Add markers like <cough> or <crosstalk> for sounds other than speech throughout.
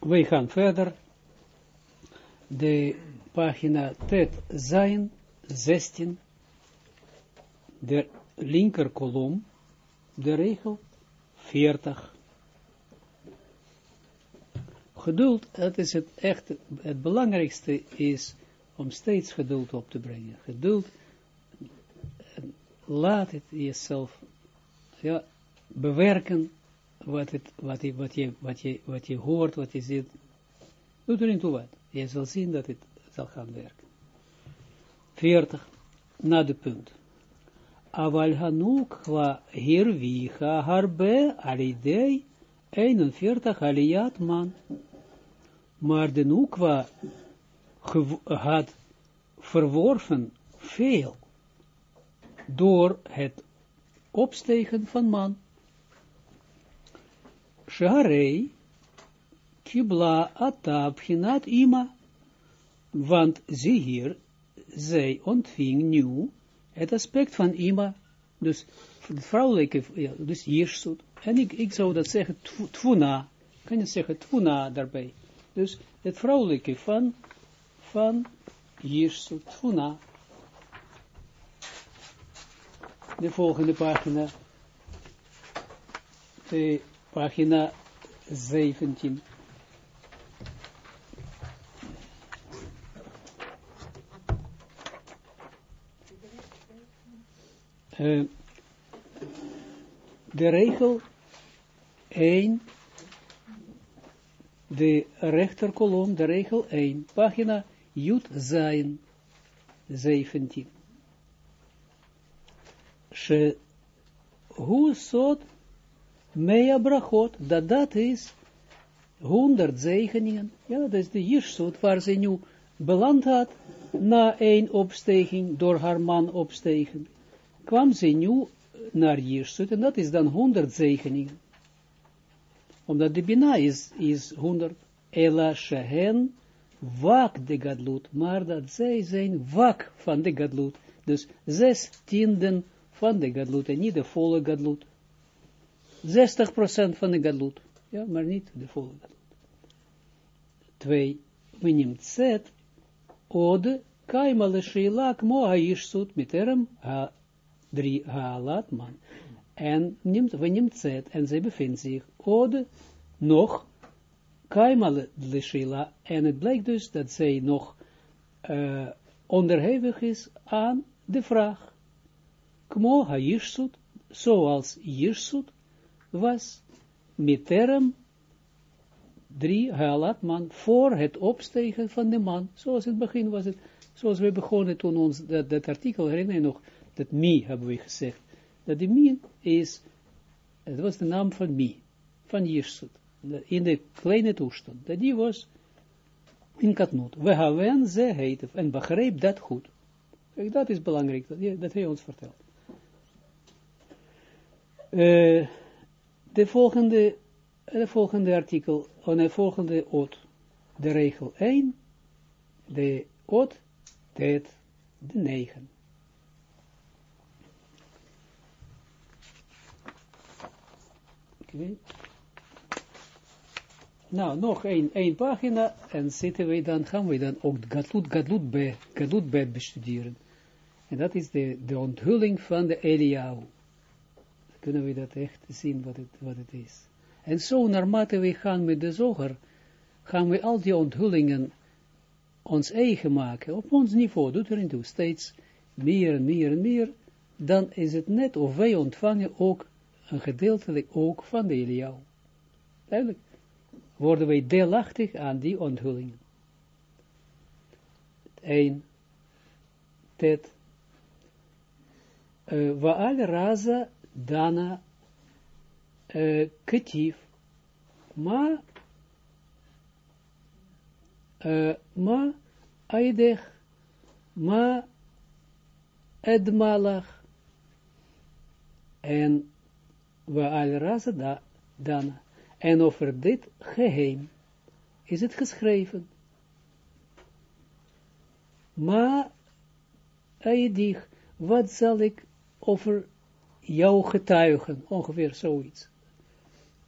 wij gaan verder. De pagina Tet zijn 16, de linker kolom, de regel 40. Geduld, dat is het echt, het belangrijkste is om steeds geduld op te brengen. Geduld, laat het jezelf ja, bewerken wat, het, wat, je, wat, je, wat, je, wat je hoort, wat je ziet. Doe er niet toe wat. Je zal zien dat het zal gaan werken. 40, na de punt. Aval hanuk wa hirvicha harbe alidei 41 aliyat man. Maar de Nukwa had verworven veel door het opstegen van man. Sharei kibla atab hinat ima, want zie hier, zij ontving nu het aspect van ima, dus vrouwelijke, ja, dus jirsut. En ik, ik zou dat zeggen, tvuna, kan je zeggen tvuna daarbij. Dus het vrouwelijke van, van jirsut, tvuna. De volgende pagina, de pagina 17. Uh, de regel 1, de rechterkolom, de regel 1, pagina Jut Zain 17. She hoe sot mea brachot, dat dat is 100 zegeningen, ja, dat is de Jirsut, waar ze nu beland had, na één opstegen, door haar man opstegen, kwam ze nu naar Jirsut, en dat is dan 100 zegeningen. Omdat de Bina is, is 100, Ela Shehen, wak de Gadlut, maar dat zij zijn wak van de Gadlut, dus zes tienden van de Gadlut, en niet de volle Gadlut. 60% van de Gadlut, ja, maar niet de volle Gadlut. Twee, we neemt zet, ode, kaima le sheila, kmo ha-ishsut, miterem ha drie haalat man. En neemt, we neemt zet, en zij bevindt zich, ode, nog, kaima le sheila, en het blijkt dus dat zij nog uh, onderhevig is aan de vraag. Kmo ha-ishsut, zoals Jirsut, was miterem drie halat man voor het opstegen van de man. Zoals in het begin was het, zoals we begonnen toen ons dat, artikel, herinner je nog, dat mi hebben we gezegd. Dat de mi is, het was de naam van mi, van Jirsut, in de kleine toestand. Dat die was in Katnut. We hebben ze heet en begreep dat goed. Kijk, dat is belangrijk, dat, dat hij ons vertelt. Uh, de volgende, de volgende artikel, en de volgende oot, de regel 1, de oot, tet, de 9. Okay. Nou, nog één, pagina, en zitten we dan, gaan we dan ook Gadlut, Gadlut be, Gadlut be bestuderen. En dat is de, de onthulling van de Eliyahu kunnen we dat echt zien wat het, wat het is. En zo, naarmate we gaan met de zoger, gaan we al die onthullingen ons eigen maken, op ons niveau, doet erin toe, steeds meer en meer en meer, dan is het net of wij ontvangen ook een gedeeltelijk ook van de Eliyahu. Duidelijk. Worden wij deelachtig aan die onthullingen. Eén, tet, uh, Waal raza dana uh, ketif, ma, uh, ma aidech, ma edmalach, en we al razen da, dana. En over dit geheim is het geschreven. Ma aidich, wat zal ik over jouw getuigen, ongeveer zoiets.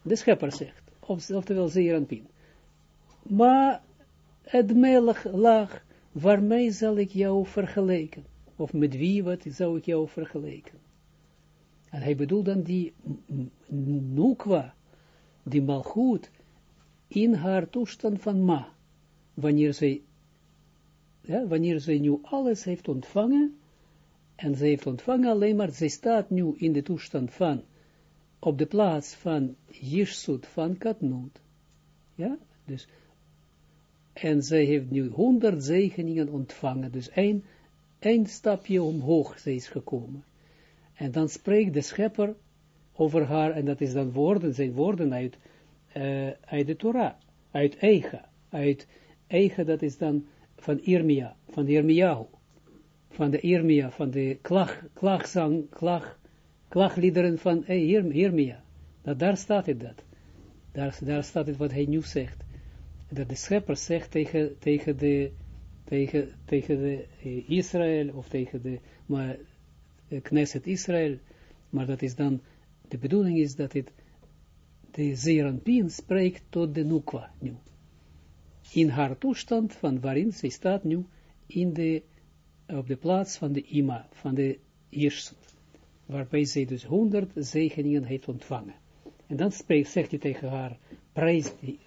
De schepper zegt, oftewel zeer aan pin. maar het melech lag, waarmee zal ik jou vergelijken? Of met wie, wat zou ik jou vergelijken? En hij bedoelt dan die nukwa, die malgoed, in haar toestand van ma, wanneer ja, wanneer zij nu alles heeft ontvangen, en zij heeft ontvangen alleen maar, zij staat nu in de toestand van, op de plaats van Jirsut van Katnut. Ja, dus, en zij heeft nu honderd zegeningen ontvangen, dus één, één stapje omhoog zij is gekomen. En dan spreekt de schepper over haar, en dat is dan woorden, zijn woorden uit, uh, uit de Torah, uit Eicha, uit Eicha, dat is dan van Irmia, van Irmiahu, van de Irmia, van de klag, klagzang, klag, klagliederen van Irmia. Dat, daar staat het dat. Daar, daar staat het wat hij nu zegt. Dat de schepper zegt tegen, tegen de, tegen, tegen de uh, Israël, of tegen de, maar Knesset Israël, maar dat is dan, de bedoeling is dat het, de Zeranpien spreekt tot de Nukwa nu. In haar toestand van waarin zij staat nu in de, op de plaats van de Ima, van de Jirsut, waarbij zij dus honderd zegeningen heeft ontvangen. En dan spreekt, zegt hij tegen haar, prijs die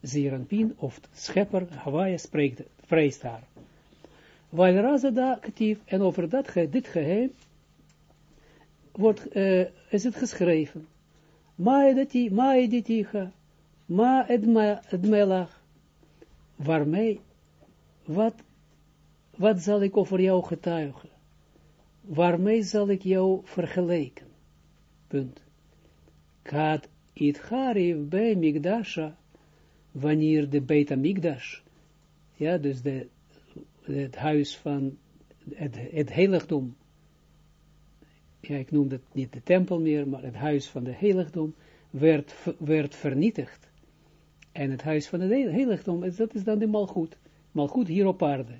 Zeranpien, of schepper, Hawaii spreekt, prijst haar. Weil Razada actief, en over dat, dit geheim, wordt, uh, is het geschreven. Maedati, maediticha, ma edmelach. Waarmee, wat, wat zal ik over jou getuigen? Waarmee zal ik jou vergelijken? Punt. Kad it harif bij Migdasha, wanneer de Beta Migdash, ja, dus de, het huis van het, het heiligdom, ja, ik noem dat niet de tempel meer, maar het huis van de heiligdom, werd, werd vernietigd. En het huis van de heiligdom, dat is dan de malgoed. Malgoed hier op aarde.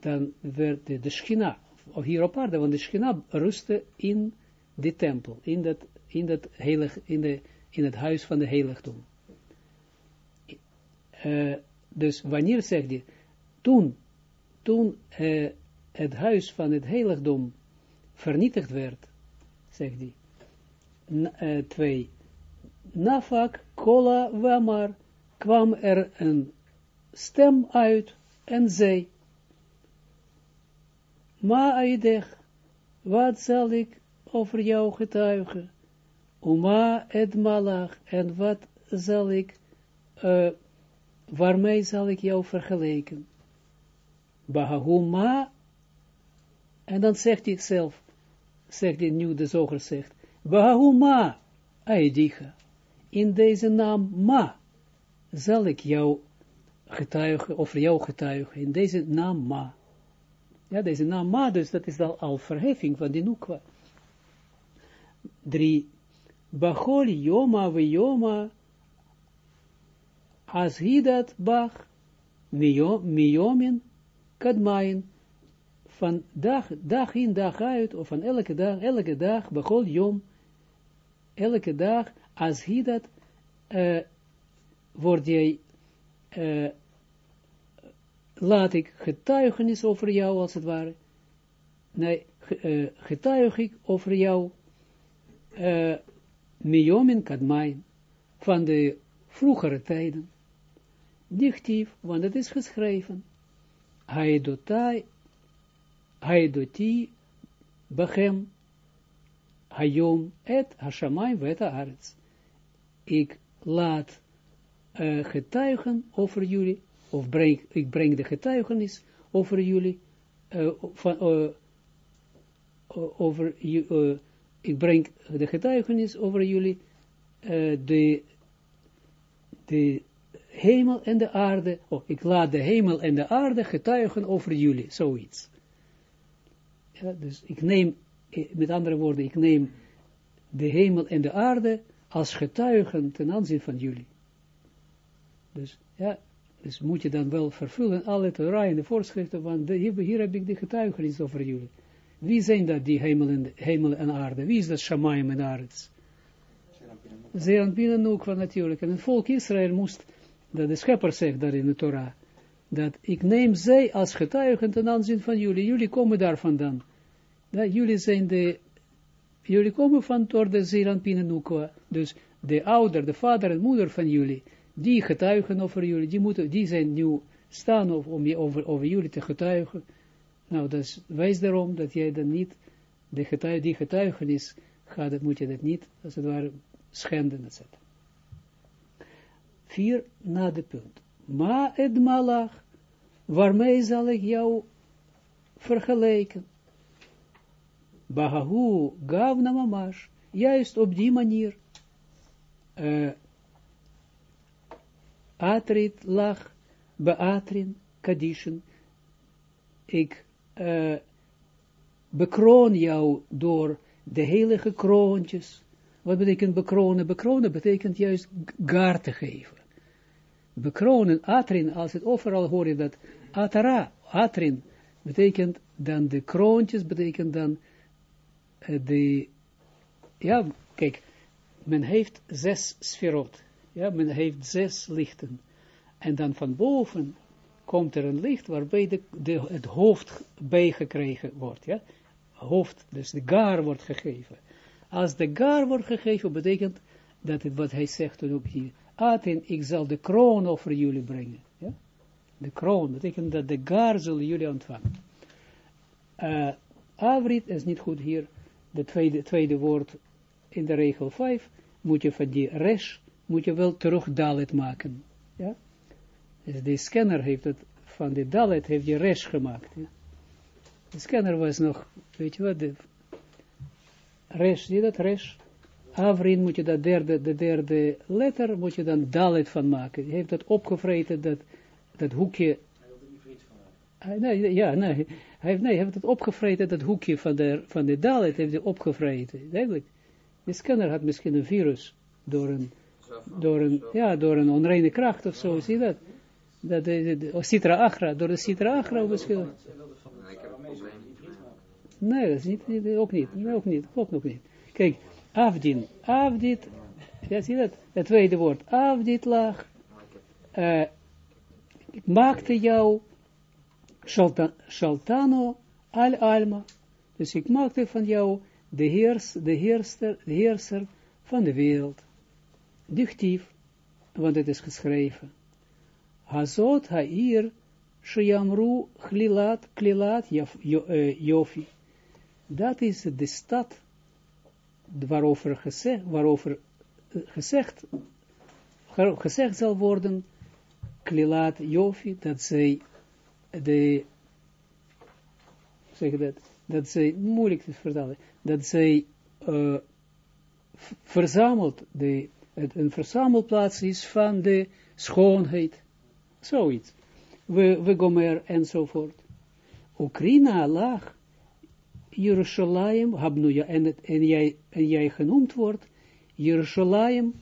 Dan werd de, de schina, of hier op aarde, want de schina rustte in de tempel, in dat, in dat heilig, in, de, in het huis van de heiligdom. Uh, dus wanneer zegt hij, toen, uh, het huis van het heiligdom vernietigd werd, zegt hij, uh, twee, nafak, kola, wamar, kwam er een stem uit en zei, ma aidech, wat zal ik over jou getuigen? Uma et malach, en wat zal ik, uh, waarmee zal ik jou vergelijken? Bahahuma en dan zegt hij zelf, zegt hij nu de zoger zegt, Bahuma, Aidicha, in deze naam Ma, zal ik jou getuigen, of jou getuigen, in deze naam Ma. Ja, deze naam dus dat is al verheffing van die Nukwa. Drie, Bachol Yoma we Yoma, as hidat bach, Miyomin, Kadmain, van dag, dag in, dag uit, of van elke dag, elke dag, begon jom, elke dag, als hij dat, uh, word jij, uh, laat ik getuigenis over jou, als het ware, nee, uh, getuig ik over jou, uh, Miyomin Kadmain, van de vroegere tijden, dichtief, want het is geschreven, hij dotai Haidoti Bachem Hayom et Hashamai vet Arets. Ik laat uh, getuigen over jullie, of breng, ik breng de getuigenis over jullie, uh, van, uh, over, uh, ik breng de getuigenis over jullie, de, de hemel en de aarde, oh, ik laat de hemel en de aarde getuigen over jullie, zoiets. Ja, dus ik neem, eh, met andere woorden, ik neem de hemel en de aarde als getuigen ten aanzien van jullie. Dus ja, dus moet je dan wel vervullen alle Torah en de voorschriften, want hier, heb ik de getuigenis over jullie. Wie zijn dat, die hemel en, hemel en aarde? Wie is dat Shamayim en aarde? Zeranpin Nukwa natuurlijk. En het volk Israël moest, dat de schepper zegt daar in de Torah, dat ik neem zij als getuigen ten aanzien van jullie. Jullie komen daar vandaan. Dat jullie zijn de, jullie komen van door de Zeranpin Nukwa. Dus de ouder, de vader en moeder van jullie, die getuigen over jullie, die, moeten, die zijn nu staan om over, over jullie te getuigen. Nou, dus wijs daarom dat jij dan niet, de getuig, die getuigenis, gaat, moet je dat niet, als het ware, schenden, etc. Vier, na de punt. Ma et malach, waarmee zal ik jou vergelijken? Bahahu gavna mamash, juist op die manier. Uh, atrit lach, beatrin, kadishen. Ik uh, bekroon jou door de heilige kroontjes. Wat betekent bekronen? Bekronen betekent juist gaar te geven. Bekronen, atrin, als het overal hoor je dat, atara, atrin, betekent dan de kroontjes, betekent dan uh, de, ja, kijk, men heeft zes sferot, ja, men heeft zes lichten, en dan van boven komt er een licht waarbij de, de, het hoofd bijgekregen wordt, ja, hoofd, dus de gar wordt gegeven. Als de gar wordt gegeven, betekent dat het wat hij zegt toen ook hier, Aten, ik zal de kroon over jullie brengen. Ja? De kroon, betekent dat de gar zullen jullie ontvangen. Uh, Avrit is niet goed hier, de tweede, tweede woord in de regel 5, moet je van die resh, moet je wel terug dalet maken. Ja? Dus de scanner heeft het, van de dalet heeft je resh gemaakt. De scanner was nog, weet je wat, de resh, zie dat, resh? Avrin moet je dat derde, de derde letter, moet je dan dalet van maken. Je heeft dat opgevreten, dat, dat hoekje. Hij, nee, ja, nee. Hij heeft, nee, hij heeft het opgevreten, dat hoekje van de, van de dalet heeft hij opgevreten. Eigenlijk. De scanner had misschien een virus door een, door een, ja, door een onreine kracht of zo, zie je dat? Dat de, de, de Citra Agra, door de Citra Agra misschien. Nee, dat is niet, ook niet, nee, ook niet, klopt nog niet. Kijk, Afdin, Afdit, ja, zie dat? Het tweede woord, Afdit lag, uh, maakte jou Shaltano al Alma, dus ik maakte van jou de, heers, de, heerster, de heerser van de wereld. Dichtief, want het is geschreven. Hazot ha'ir sheyamru chlilat, klilat jofi. Dat is de stad waarover gezegd, waarover gezegd, gezegd zal worden, klilat jofi, dat zij de, zeg dat, dat zij, moeilijk te vertellen, dat zij uh, verzamelt, de, het, een verzamelplaats is van de schoonheid, zoiets, we, we gomer enzovoort. Okrina lag, Jerusalem, habnuja, en, het, en, jij, en jij genoemd wordt, Jerusalem,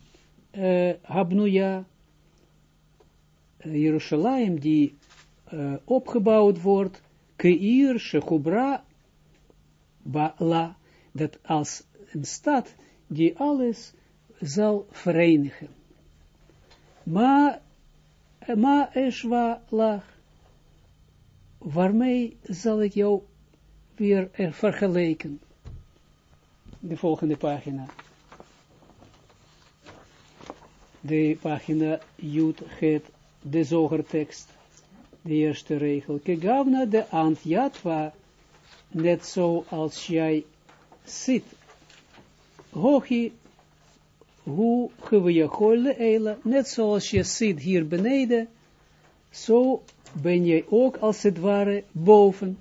uh, habnuja, uh, Jerusalem die uh, opgebouwd wordt, keir, shechubra, la, dat als een stad die alles zal verenigen. Maar, ma eshwa lach, waarmee zal ik jou weer er vergelijken? De volgende pagina. De pagina Jut het de zogertekst. De eerste regel. Kegavna de antjatwa net zo als jij zit. Hochi, hoe gewejachol eila, net zoals je zit hier beneden, zo ben jij ook als het ware boven.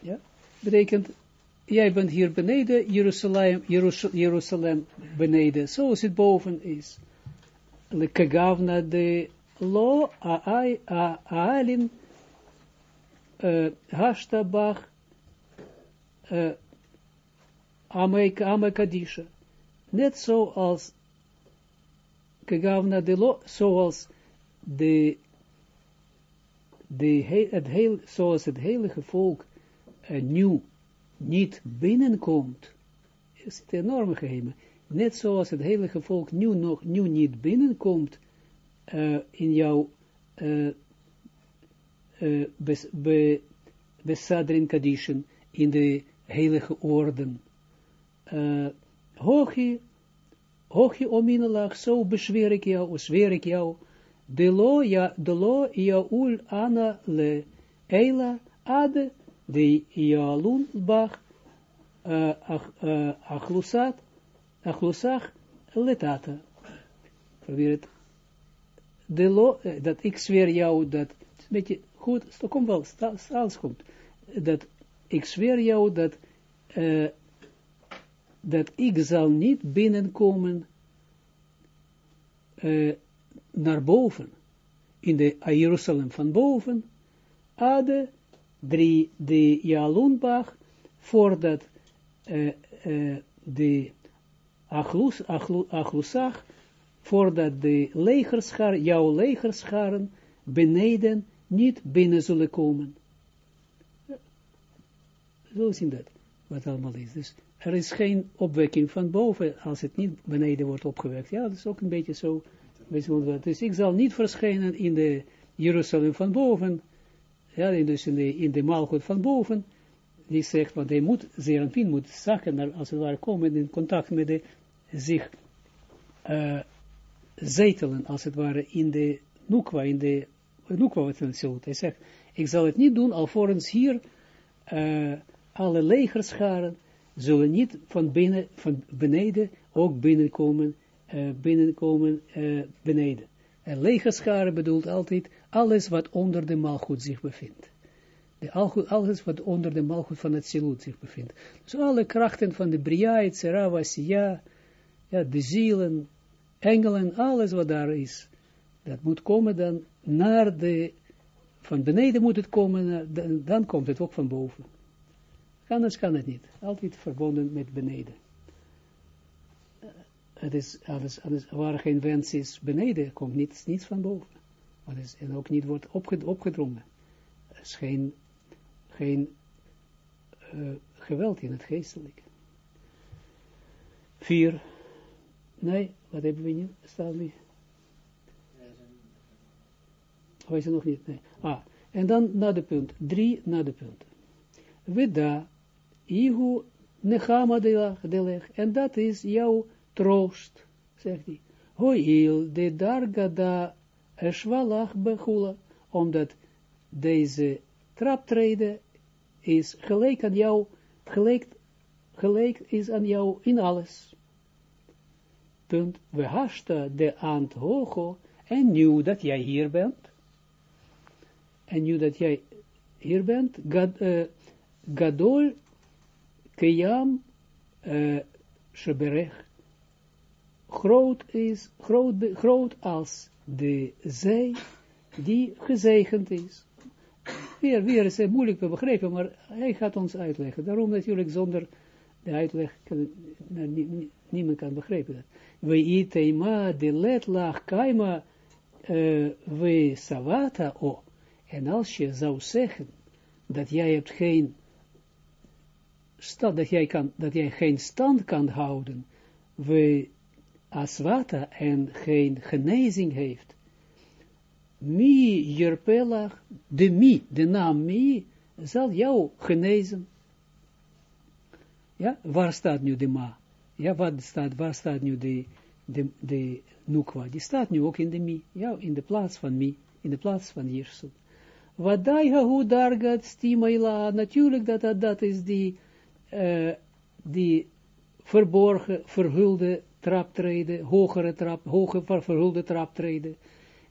Ja, betekent, jij bent hier beneden, Jeruzalem, Jeruzalem beneden, zoals het boven is. Kegavna de lo aalin uh, Hashtabach uh, Amekadisha. Net zoals Kegavna de lo, zoals de, de, het heel, zoals het heilige volk uh, nu niet binnenkomt, er zitten enorme geheimen. Net zoals het heilige volk nu nog, nu niet binnenkomt uh, in jouw uh, uh, bes, in de heilige orden. Uh, hoogje, hoogje ominelach, zo beschwer ik jou, zweer ik jou, de lo, ja, de lo, jaul, ana, le, eila, ade, de Yalun Bach Achlusat Achlusach Letata. Probeer het. De lo, dat ik zweer jou dat, een beetje goed, komt wel, alles komt, dat ik zweer jou dat, uh, dat ik zal niet binnenkomen uh, naar boven, in de Jeruzalem van boven, ade drie, de Jalunbach, voordat uh, uh, de Achlus, Achlu, Achlusach, voordat de legerschar, jouw legerscharen beneden niet binnen zullen komen. Zo zien dat, wat allemaal is. Dus er is geen opwekking van boven, als het niet beneden wordt opgewekt. Ja, dat is ook een beetje zo. Dus ik zal niet verschijnen in de Jeruzalem van boven, ja, dus in de, in de maalgoed van boven, die zegt, want hij moet, Zeranpin moet naar, als het ware, komen in contact met de, zich uh, zetelen, als het ware, in de Nukwa, in de Nukwa wat Hij zegt, ik zal het niet doen, alvorens hier uh, alle legerscharen zullen niet van binnen, van beneden, ook binnenkomen, uh, binnenkomen beneden. En legerscharen bedoelt altijd alles wat onder de malgoed zich bevindt. De, alles wat onder de malgoed van het silut zich bevindt. Dus alle krachten van de Bria, Etzera, Siya, ja, de zielen, engelen, alles wat daar is, dat moet komen dan naar de, van beneden moet het komen, dan komt het ook van boven. Anders kan het niet. Altijd verbonden met beneden. Het is, alles, alles, waar geen wens is beneden, komt niets, niets van boven wat is, en ook niet wordt opgedrongen. Er is geen, geen uh, geweld in het geestelijke. Vier. Nee, wat hebben we nu? Staan we? Oh, is er nog niet? Nee. Ah, en dan naar de punt. Drie naar de punt. Weda, ihu nechama deleg. En dat is jouw troost, zegt hij. Hoil de dargada Eshwalach Bechula, omdat deze traptreden is gelijk aan jou, gelijk, gelijk is aan jou in alles. Punt. We hashta de ant hogo, en nu dat jij hier bent, en nu dat jij hier bent, gad, uh, gadol kiyam uh, sheberech, groot is, groot, groot als de zij die gezegend is. Weer, weer is het moeilijk te begrijpen, maar hij gaat ons uitleggen. Daarom natuurlijk zonder de uitleg kan, nou, niemand kan begrijpen dat. We itema de let lag kaima we savata o. En als je zou zeggen dat jij hebt geen stand, dat jij, kan, dat jij geen stand kan houden, we aswata en geen genezing heeft, mi jerpelach, de mi, de naam mi, zal jou genezen. Ja, waar staat nu de ma? Ja, wat staat, waar staat nu de, de, de nukwa? Die staat nu ook in de mi, ja, in de plaats van mi, in de plaats van Jirsut. Wadai hahu dargat stimaila, natuurlijk dat, dat is die, uh, die verborgen, verhulde traptreden, hogere trap, hoge verhulde traptreden.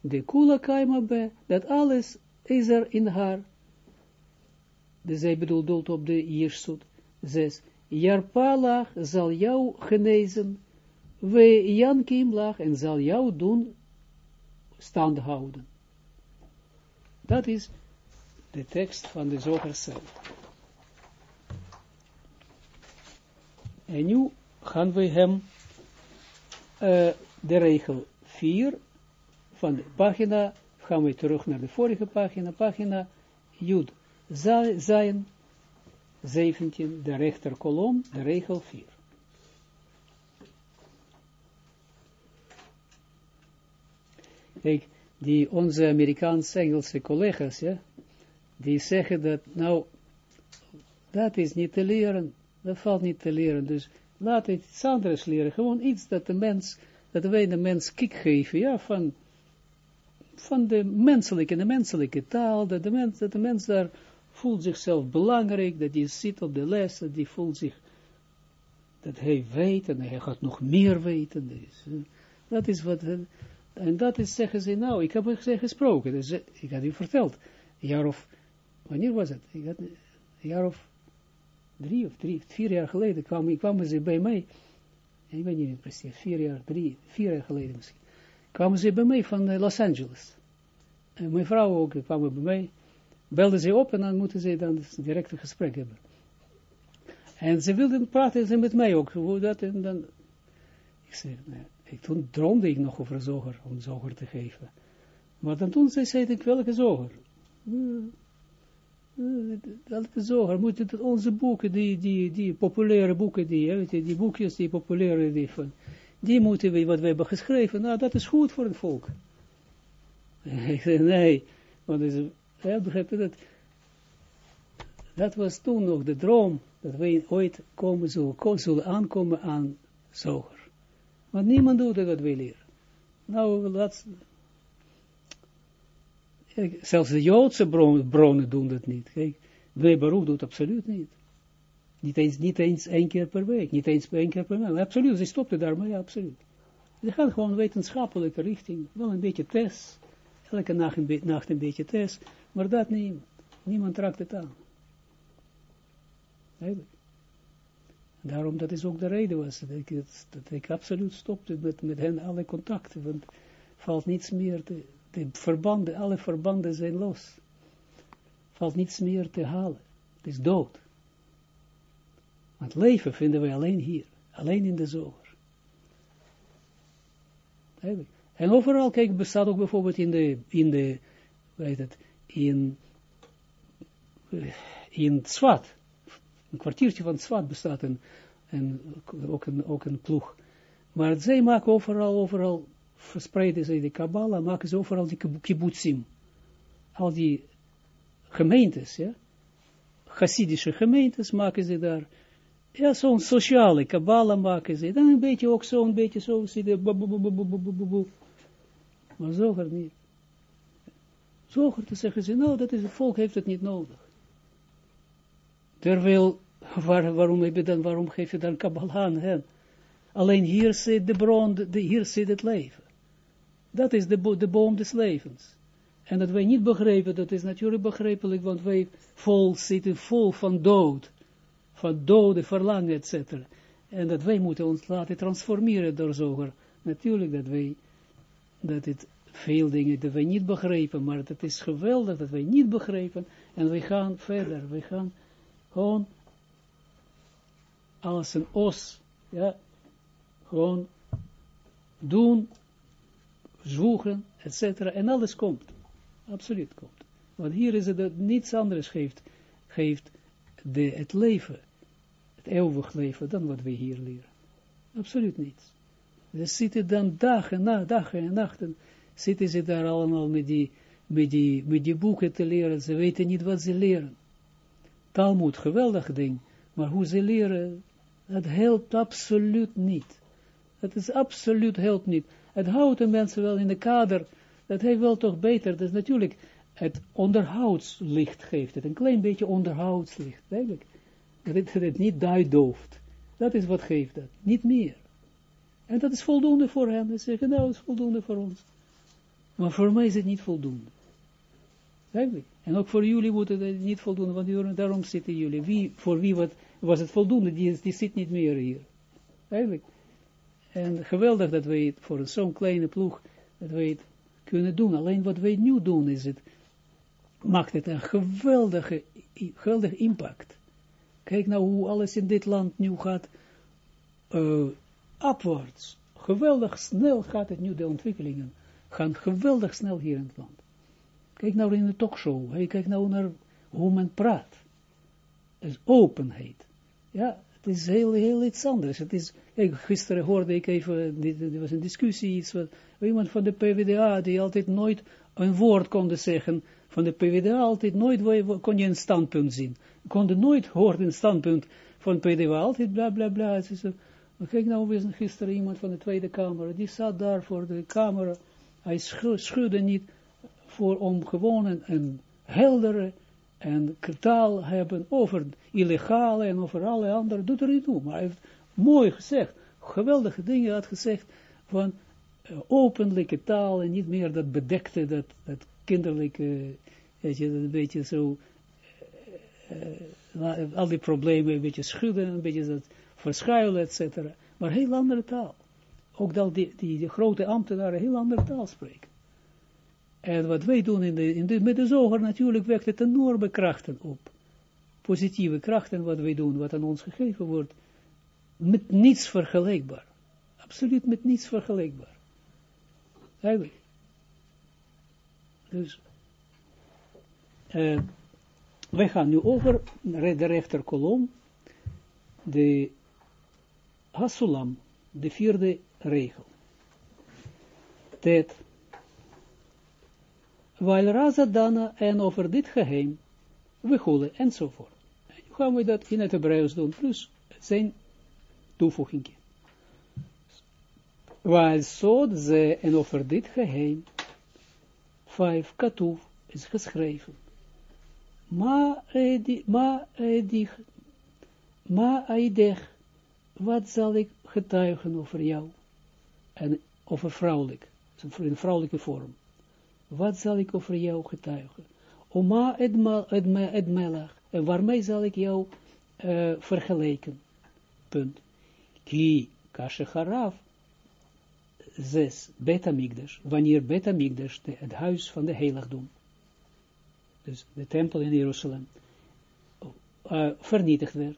De kula kaima be, dat alles is er in haar. De zij bedoelt op de Jirsut. Zes. Jarpalach zal jou genezen. We Jankim lag en zal jou doen stand houden. Dat is de tekst van de zoger. En nu gaan we hem eh, de regel 4 van de pagina, gaan we terug naar de vorige pagina, pagina Jud zijn 17, de rechterkolom, de regel 4. Kijk, die onze Amerikaanse Engelse collega's, ja, die zeggen dat, nou, dat is niet te leren, dat valt niet te leren, dus laat het iets anders leren, gewoon iets dat de mens, dat wij de mens kick geven, ja, van, van de menselijke, de menselijke taal, dat de mens, dat de mens daar voelt zichzelf belangrijk, dat hij zit op de les, dat hij voelt zich, dat hij weet en hij gaat nog meer weten, dus, dat is wat, en dat is, zeggen ze, nou, ik heb gesproken, dus ik had u verteld, een jaar of, wanneer was het? Ik had, een jaar of drie of drie, vier jaar geleden kwamen, ze bij mij, ik weet niet precies, vier jaar, drie, vier jaar geleden misschien, kwamen ze bij mij van Los Angeles. En mijn vrouw ook kwamen bij mij, belden ze op en dan moeten ze dan direct een gesprek hebben. En ze wilden praten met mij ook, dat en dan, ik zei, nee, ik, toen droomde ik nog over zoger, om zoger te geven. Maar dan toen zei, zei ik, welke zoger? Welke zoger? Moet het onze boeken, die, die, die populaire boeken, die, die, die boekjes, die populaire, die, van, die moeten we, wat we hebben geschreven, nou, dat is goed voor het volk. <laughs> ik zei, nee, want is, dat? Dat was toen nog de droom, dat wij ooit komen zullen, zullen aankomen aan zoger. Want niemand doet dat wat leren. Nou, laat, zelfs de Joodse bronnen, doen dat niet. Kijk, Weberoek doet absoluut niet. Niet eens, niet eens één keer per week, niet eens één keer per maand. Absoluut, ze stopte daarmee, absoluut. Ze gaan gewoon wetenschappelijke richting, wel een beetje test, elke nacht een, nacht een beetje test, maar dat niet, niemand raakt het aan. Daarom, dat is ook de reden was, dat ik, dat ik absoluut stopte met, met hen alle contacten, want valt niets meer te, de verbanden, alle verbanden zijn los. Valt niets meer te halen. Het is dood. Want leven vinden wij alleen hier, alleen in de zoger. En overal, kijk, bestaat ook bijvoorbeeld in de, in de, weet het, in, in Zwat, een kwartiertje van Zwat bestaat en ook, een, ook een ploeg. Maar zij maken overal, overal, verspreiden zij de Kabbalah, maken ze overal die kibbutzim. Al die gemeentes, ja. Chassidische gemeentes maken ze daar. Ja, zo'n sociale Kabbalah maken ze. Dan een beetje ook zo'n beetje zo, zie je, maar zoger niet. Zoger te zeggen ze, nou, dat is, het volk heeft het niet nodig. Terwijl, waar, waarom, heb je dan, waarom geef je dan Kabbalah aan hen? Alleen hier zit de bron, de, hier zit het leven. Dat is de, de boom des levens. En dat wij niet begrijpen, dat is natuurlijk begrijpelijk, want wij vol zitten vol van dood. Van dode verlangen, etc. En dat wij moeten ons laten transformeren door zoger. Natuurlijk dat wij, dat het veel dingen dat wij niet begrijpen, maar het is geweldig dat wij niet begrijpen. En we gaan verder, we gaan gewoon als een os, ja, gewoon doen, zwoegen, etc. En alles komt. Absoluut komt. Want hier is het dat niets anders geeft, geeft de, het leven, het eeuwig leven, dan wat we hier leren. Absoluut niets. Ze zitten dan dagen na dagen en nachten, zitten ze daar allemaal met die, met die, met die boeken te leren. Ze weten niet wat ze leren. Talmud, geweldig ding, maar hoe ze leren, het helpt absoluut niet. Het is absoluut helpt niet. Het houdt de mensen wel in de kader, dat heeft wel toch beter, dat is natuurlijk het onderhoudslicht geeft het, een klein beetje onderhoudslicht, eigenlijk. Dat het, het niet duidooft. Dat is wat geeft dat, niet meer. En dat is voldoende voor hen. Ze zeggen, nou, het is voldoende voor ons. Maar voor mij is het niet voldoende. Eigenlijk. En ook voor jullie moet het niet voldoende, want daarom zitten jullie. Wie, voor wie wat, was het voldoende, die, die zit niet meer hier. Eigenlijk. En geweldig dat wij het voor zo'n kleine ploeg, dat wij het kunnen doen. Alleen wat wij nu doen is het, maakt het een geweldige, geweldige impact. Kijk nou hoe alles in dit land nu gaat, uh, upwards. Geweldig snel gaat het nu, de ontwikkelingen gaan geweldig snel hier in het land. Kijk nou in de talkshow, hey, kijk nou naar hoe men praat. Is openheid. Ja, het is heel, heel iets anders. Het is, Ik, gisteren hoorde ik even, er was een discussie, iets wat, iemand van de PvdA, die altijd nooit een woord kon zeggen, van de PvdA altijd nooit kon je een standpunt zien. Je kon nooit horen een standpunt van PvdA, altijd bla bla bla. Kijk nou, we gisteren iemand van de Tweede Kamer, die zat daar voor de Kamer, hij schudde niet voor om gewoon een, een heldere en taal hebben over illegale en over alle andere, doet er niet toe, maar hij heeft mooi gezegd, geweldige dingen had gezegd van uh, openlijke taal en niet meer dat bedekte, dat, dat kinderlijke, weet je, een beetje zo, uh, uh, al die problemen een beetje schudden, een beetje dat verschuilen, et cetera. Maar heel andere taal. Ook dat die, die, grote ambtenaren heel andere taal spreken. En wat wij doen in de, in met de zoger natuurlijk wekt het enorme krachten op. Positieve krachten wat wij doen, wat aan ons gegeven wordt, met niets vergelijkbaar. Absoluut met niets vergelijkbaar. Eigenlijk. Dus, uh, wij gaan nu over naar de rechterkolom, de Hasulam, de vierde regel. Tet. Weil Raza Dana en over dit geheim, we goelen enzovoort. Nu gaan we dat in het Hebreeuws doen, plus zijn toevoeging. Weil Sod ze en over dit geheim, vijf katoef is geschreven. Ma edi, ma edig, ma wat zal ik getuigen over jou? En over vrouwelijk, in vrouwelijke vorm. Wat zal ik over jou getuigen? Oma et melach, en waarmee zal ik jou uh, vergelijken? Punt. Ki kashecharaf, zes, betamigdash, wanneer betamigdash, het huis van de heiligdom, dus de tempel in Jeruzalem, uh, vernietigd werd.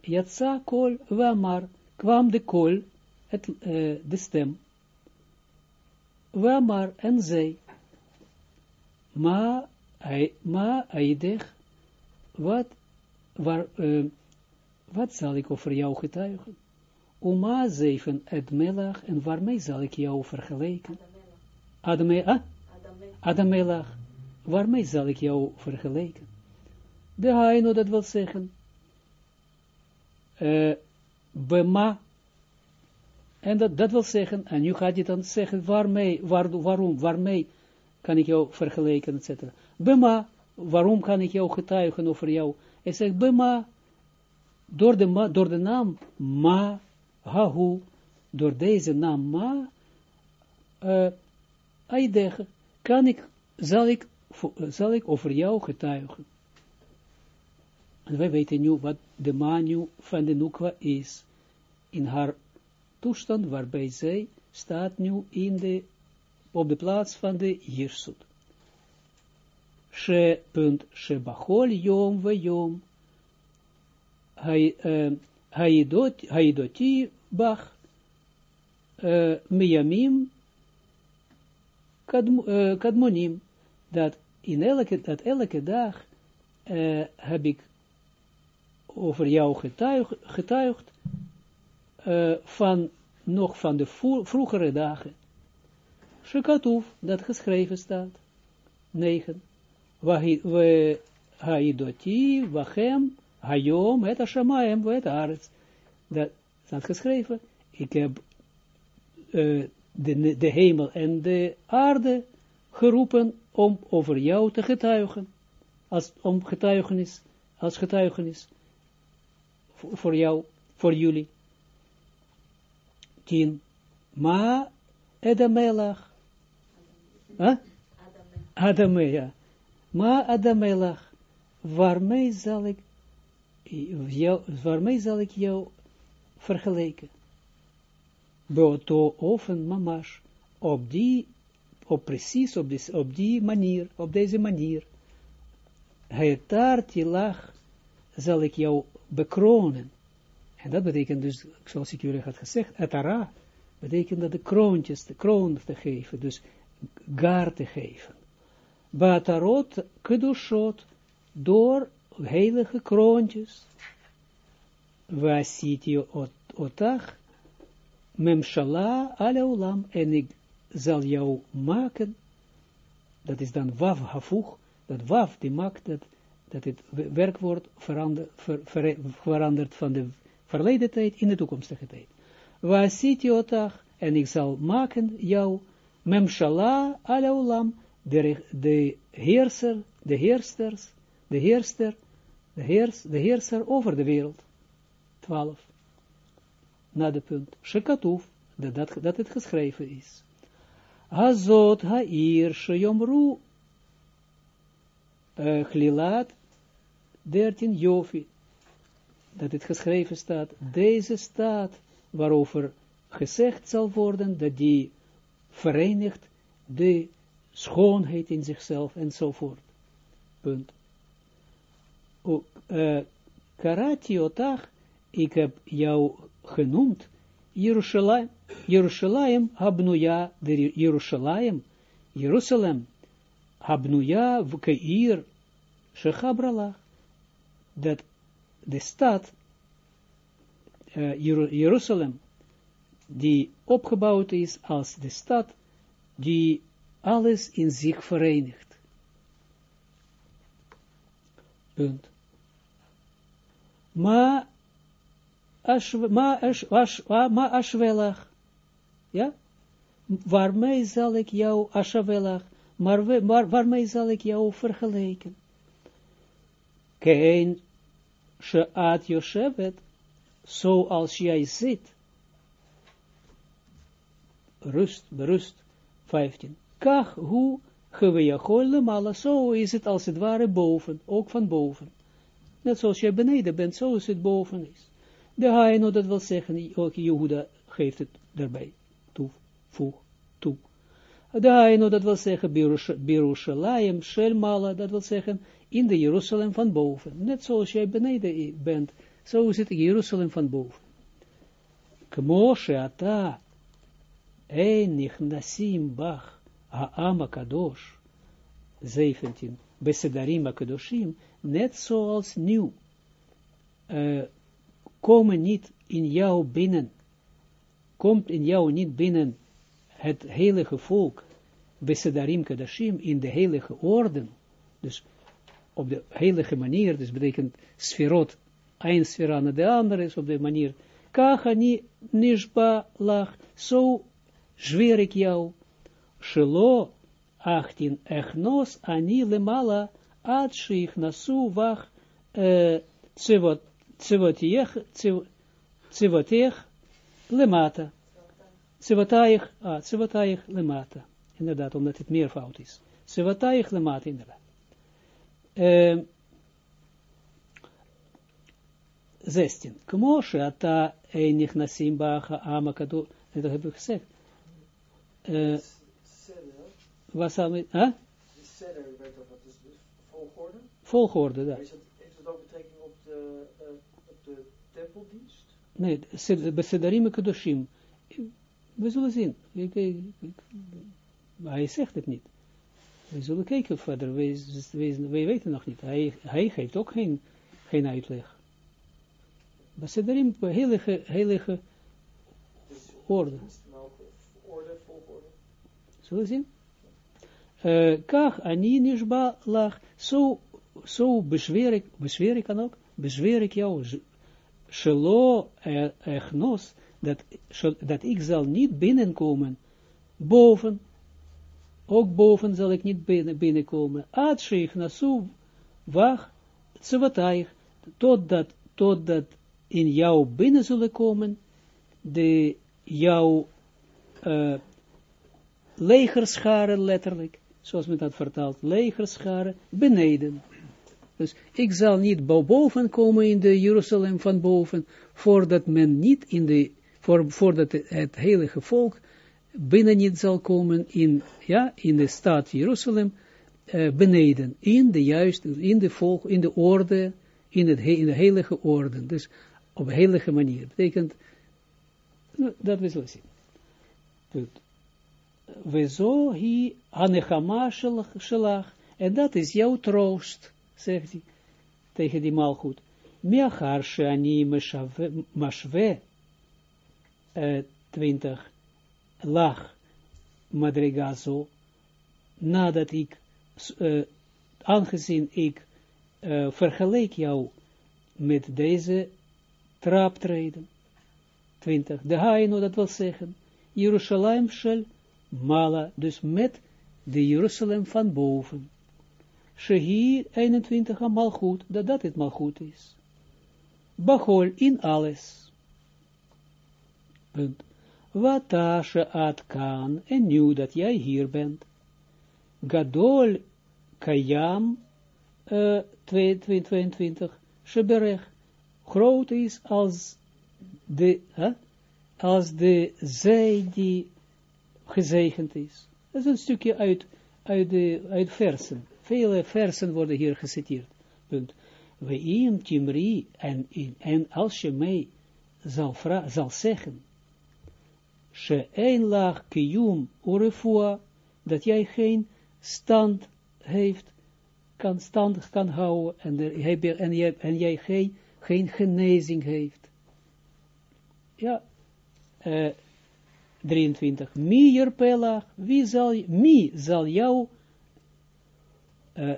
Yatsa kol Wamar, kwam de kol, het, uh, de stem, Wamar en zei, ma, ma aidech, wat, waar, uh, wat zal ik over jou getuigen? Oma zeven het melach, en waarmee zal ik jou vergelijken? Adame, ah? Adamelach. Waarmee zal ik jou vergelijken? De haino, dat wil zeggen, uh, bema, en dat, dat wil zeggen, en nu gaat je dan zeggen, waarmee, waar, waarom, waarmee kan ik jou vergelijken, etc. Bema, waarom kan ik jou getuigen over jou? Hij zegt, bema, door de, door de naam ma, hahu, door deze naam ma, uh, aidech, kan ik, zal ik, zal ik over jou getuigen. En wij weten nu wat de manu van de Nukwa is. In haar toestand waarbij zij staat nu in de, op de plaats van de Jirsut. She, punt, she bachol yom ve yom. Haidoti bach. Miyamim kadmonim. Dat in elke, dat elke dag uh, heb ik over jou getuig, getuigd, uh, van, nog van de vroegere dagen. Shekatuf, dat geschreven staat. 9. We haidoti, wachem, hayom, het ashamayim, het arets. Dat staat geschreven. Ik heb uh, de, de hemel en de aarde geroepen om over jou te getuigen. Als, om getuigenis, als getuigenis voor jou, voor jullie. Tien. Ma edamelach. Huh? Adame, ja. Ma adamelach. Waarmee zal ik jou, waarmee zal ik jou vergelijken? Beoto ofen mamash. Op die, op precies op, die, op die manier, op deze manier. Hetar lach zal ik jou bekronen. En dat betekent dus, zoals ik jullie had gezegd, etara, betekent dat de kroontjes, de kroon te geven, dus gar te geven. Batarot kedushot, door heilige kroontjes. Wasiti otach, memshala ale olam, en ik zal jou maken, dat is dan wav hafuch, dat wav die maakt dat, dat het werkwoord verandert, ver, ver, verandert van de verleden tijd in de toekomstige tijd. Je otach, en ik zal maken jou, memshala ale olam, de, de heerser, de heersters, de heerster, de, heers, de heerser over de wereld. 12. Na de punt. Shekatuf, dat, dat, het geschreven is. Hazot ha'ir sheyomru uh, Glilaat 13 Jofi. Dat het geschreven staat, deze staat waarover gezegd zal worden dat die verenigt de schoonheid in zichzelf enzovoort. Punt. Uh, Karati otach, ik heb jou genoemd, Jerusalem, Jerusalem habnuja, de Jerusalem, Jeruzalem, habnuja vkeir, shechabralach, dat de stad, uh, Jeruzalem, die opgebouwd is als de stad, die alles in zich verenigt. Punt. Ma ma ashvelach. Ja? Waarmee zal ik jou, ashvelach, maar, waarmee zal ik jou vergelijken? Kein she'at yoshevet, zoals jij zit. Rust, berust, 15. Kach, hoe, gewejachol mala, zo is het als het ware boven, ook van boven. Net zoals jij beneden bent, zo is het boven is. De haino, dat wil zeggen, ook Jehuda geeft het daarbij toe, voeg, toe. De haino, dat wil zeggen, Birushalayim, Shelmala, dat wil zeggen, in de Jeruzalem van boven. Net zoals jij beneden bent, zo het Jeruzalem van boven. Kmoshe ata, ein nichnasim bach, ha'ama kadosh, 17, besedarim kadoshim, net zoals nu, uh, komen niet in jou binnen, komt in jou niet binnen het heilige volk, Besedarim Kadashim, in de heilige orden, dus op de heilige manier, dus betekent sferot, een sfera naar de andere is op de manier, kacha ni nishba lach, zo zweer ik jou, shelo, achtin echnos, ani lemala, ad shich nasu wach, uh, Tzivotech lemata. Tzivotayich, ah, Tzivotayich lemata. Inderdaad, omdat het meervoud is. Tzivotayich lemata, inderdaad. Uh, 16. Kmoshe ata einig nasim bacha amakadu. Dat heb ik gezegd. Uh, wat zal we, huh? Volgorde? Volgorde, ja. Is het, heeft het ook betrekking op de tempeldienst? Nee, Besedarim Kedoshim. We zullen zien. Ik, ik, hij zegt het niet. We zullen kijken verder. Wij, wij, weten nog niet. Hij, hij geeft ook geen, geen uitleg. Besedarim, heilige, heilige orde. Orde. Zullen we zien? Kach, ani nishba lach. Zo, zo bezweer ik, bezweer ik dan ook, bezweer ik jou, Shelo echnos, dat, dat ik zal niet binnenkomen, boven, ook boven zal ik niet binnen, binnenkomen, ad sheich nasu, wach, tsevatayich, totdat, totdat in jou binnen zullen komen, de jouw uh, legerscharen letterlijk, zoals men dat vertaalt, legerscharen beneden. Dus ik zal niet boven komen in de Jeruzalem van boven, voordat men niet in de, voor, voordat het heilige volk binnen niet zal komen in, ja, in de stad Jeruzalem, uh, beneden, in de juiste, in de volk, in de orde, in, het, in de heilige orde, dus op heilige manier. betekent, nou, dat we zullen zien. Goed. We zo hier, anechama shalach, en dat is jouw troost zegt hij tegen die malgoed. Meachar sheani mashwe, 20 lag madriga zo, nadat ik, uh, aangezien ik uh, vergeleek jou met deze traptreden. 20. De Haino, dat wil zeggen, Jeruzalem shel Mala, dus met de Jeruzalem van boven. Shehi 21 mal goed, dat dat het goed is. Bachol in alles. Punt. Wat at kan, en nu dat jij hier bent. Gadol kayam uh, 22, Sheberech, groot is als de, als de zij die gezegend is. Dat is een stukje uit, uit, de, uit versen. Vele versen worden hier geciteerd. Punt. In timri, en, en als je mij zal, zal zeggen, laag kiyum urefua, dat jij geen stand heeft, kan stand kan houden, en, en, jij, en jij geen, genezing heeft. Ja, uh, 23. Mier pelach, wie zal, mi zal jou uh,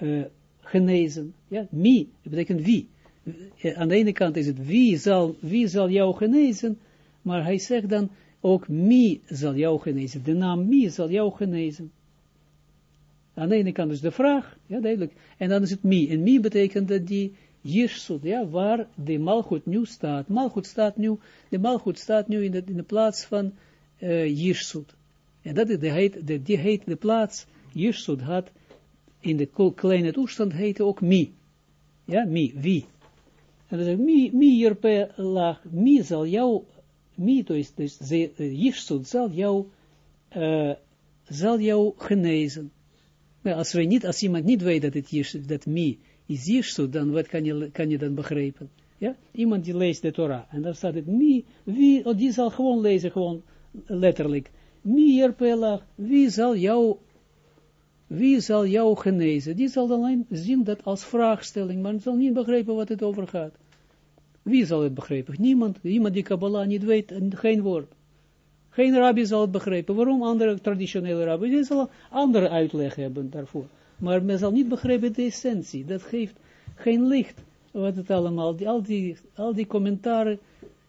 uh, genezen. Ja, mi, dat betekent wie. Aan de ene kant is het wie zal, wie zal jou genezen, maar hij zegt dan ook mi zal jou genezen. De naam mi zal jou genezen. Aan de ene kant is de vraag, ja duidelijk, en dan is het mi. En mi betekent dat die Jirsut, ja, waar de malgoed nu staat. Malgoed staat nu, de malgoed staat nu in de, in de plaats van uh. En dat is de, heet, de, die heet de plaats, Jirsut had, in de kleine toestand heette ook mi. Ja, mi, wie. En dan zegt, mi, mi hierpe lag, mi zal jou, mi, dus, dus Jirsut zal jou, uh, zal jou genezen. Maar als, wij niet, als iemand niet weet dat het Jirsut, dat mi, is Jirsut, dan wat kan je, kan dan begrijpen? Ja? Iemand die leest de Torah, en dan staat het, wie, wie, oh, die zal gewoon lezen, gewoon letterlijk. Mier pelach, wie zal jou, wie zal jou genezen? Die zal alleen zien dat als vraagstelling, maar zal niet begrijpen wat het over gaat. Wie zal het begrijpen? Niemand, iemand die Kabbalah niet weet, en geen woord. Geen rabbi zal het begrijpen. Waarom andere traditionele rabbi? Die zal andere uitleg hebben daarvoor. Maar men zal niet begrijpen de essentie. Dat geeft geen licht. Wat het allemaal, al, die, al die commentaren.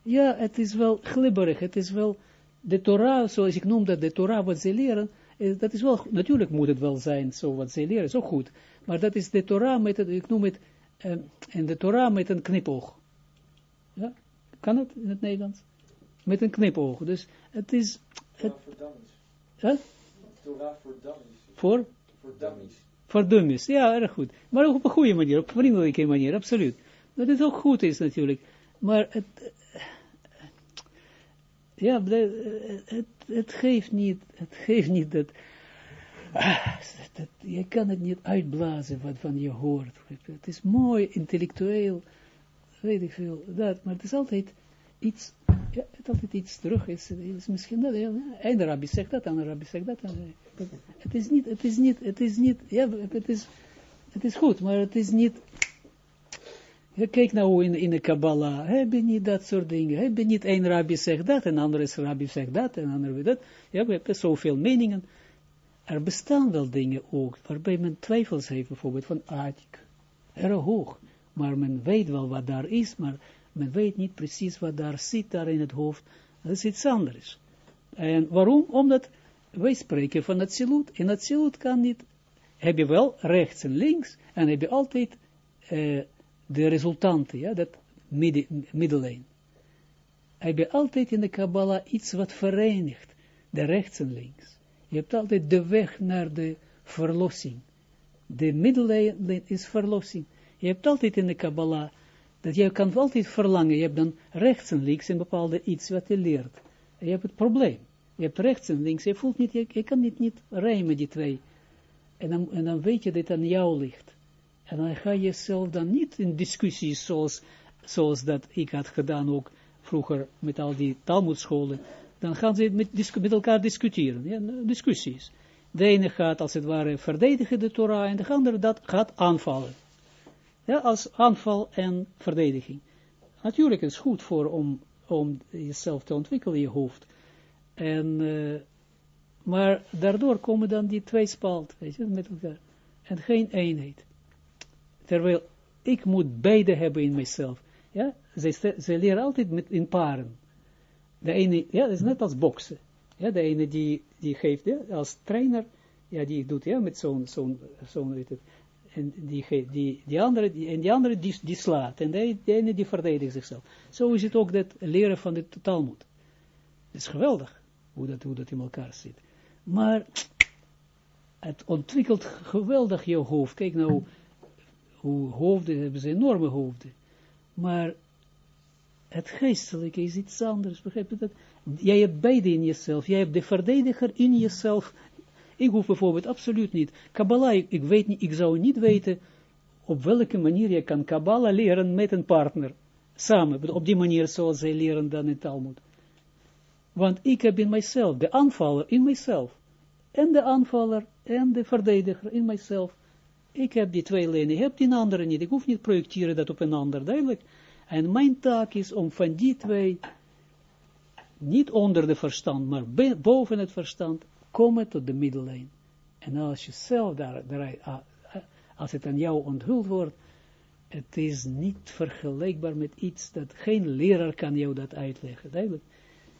Ja, het is wel glibberig. Het is wel de Torah, zoals ik noem dat, de Torah wat ze leren. Eh, dat is wel, natuurlijk moet het wel zijn, zo wat ze leren, zo goed. Maar dat is de Torah met, ik noem het, uh, en de Torah met een knipoog. Ja, kan het in het Nederlands? Met een knipoog. Dus het is... Het, voor dummies. Huh? Torah voor dummies. Voor? Voor dummies. Voor dummies, ja, erg goed. Maar ook op een goede manier, op een vriendelijke manier, absoluut. Dat het ook goed is natuurlijk. Maar het, ja, het, het, geeft niet, het geeft niet dat, dat, je kan het niet uitblazen wat van je hoort. Het is mooi, intellectueel, weet ik veel, dat, maar het is altijd iets, ja, het altijd iets terug, is, is misschien dat, ja, een rabbi zegt dat, een rabbi zegt dat, het is niet, het is niet, het is niet, ja, het is, het is goed, maar het is niet, kijk nou in, in de Kabbalah, heb je niet dat soort dingen, heb je niet een rabbi zegt dat, en andere rabbi zegt dat, en andere weer dat, ja, we hebben zoveel meningen, er bestaan wel dingen ook, waarbij men twijfels heeft, bijvoorbeeld van Atik, erg hoog, maar men weet wel wat daar is, maar men weet niet precies wat daar zit, daar in het hoofd, dat is iets anders. En waarom? Omdat wij spreken van siloet. En siloet kan niet, heb je wel rechts en links, en heb je altijd uh, de resultanten, ja, dat middellijn. Heb je altijd in de Kabbalah iets wat verenigt, de rechts en links. Je hebt altijd de weg naar de verlossing. De middellijn is verlossing. Je hebt altijd in de Kabbalah, dat je kan altijd verlangen, je hebt dan rechts en links een bepaalde iets wat je leert. Je hebt het probleem. Je hebt rechts en links, je voelt niet, je, kan niet, niet rijmen die twee. En dan, en dan weet je dat het aan jou ligt. En dan ga je jezelf dan niet in discussies zoals, zoals dat ik had gedaan ook vroeger met al die Talmudscholen. Dan gaan ze met, met elkaar discussiëren, discussies. De ene gaat als het ware verdedigen de Torah en de andere dat gaat aanvallen. Ja, als aanval en verdediging. Natuurlijk is het goed voor om om jezelf te ontwikkelen je hoofd. En, eh, maar daardoor komen dan die twee spalt, weet je, met elkaar. En geen eenheid. Terwijl ik moet beide hebben in mezelf. Ja, ze, ze leren altijd met, in paren. De ene, ja, dat is net als boksen. Ja, de ene die, die geeft, ja, als trainer, ja, die doet, ja, met zo'n, zo'n, zo'n, weet en die, die, die andere, die, en die andere die, die slaat, en de, de ene die verdedigt zichzelf. Zo is het ook dat leren van de Talmud. Het is geweldig, hoe dat, hoe dat in elkaar zit. Maar, het ontwikkelt geweldig je hoofd. Kijk nou, hoe hoofden hebben ze enorme hoofden. Maar het geestelijke is iets anders, begrijp je dat? Jij hebt beide in jezelf. Jij hebt de verdediger in jezelf. Ik hoef bijvoorbeeld absoluut niet. Kabbalah, ik, weet niet, ik zou niet weten op welke manier je kan Kabbalah leren met een partner. Samen, op die manier zoals zij leren dan in Talmud. Want ik heb in mijzelf, de aanvaller in mijzelf. En de aanvaller en de verdediger in mijzelf. Ik heb die twee lijnen, ik heb die andere niet. Ik hoef niet projecteren dat op een ander, duidelijk. En mijn taak is om van die twee, niet onder de verstand, maar boven het verstand, komen tot de middellijn. En als je zelf daar, daar, als het aan jou onthuld wordt, het is niet vergelijkbaar met iets dat geen leraar kan jou dat uitleggen, duidelijk.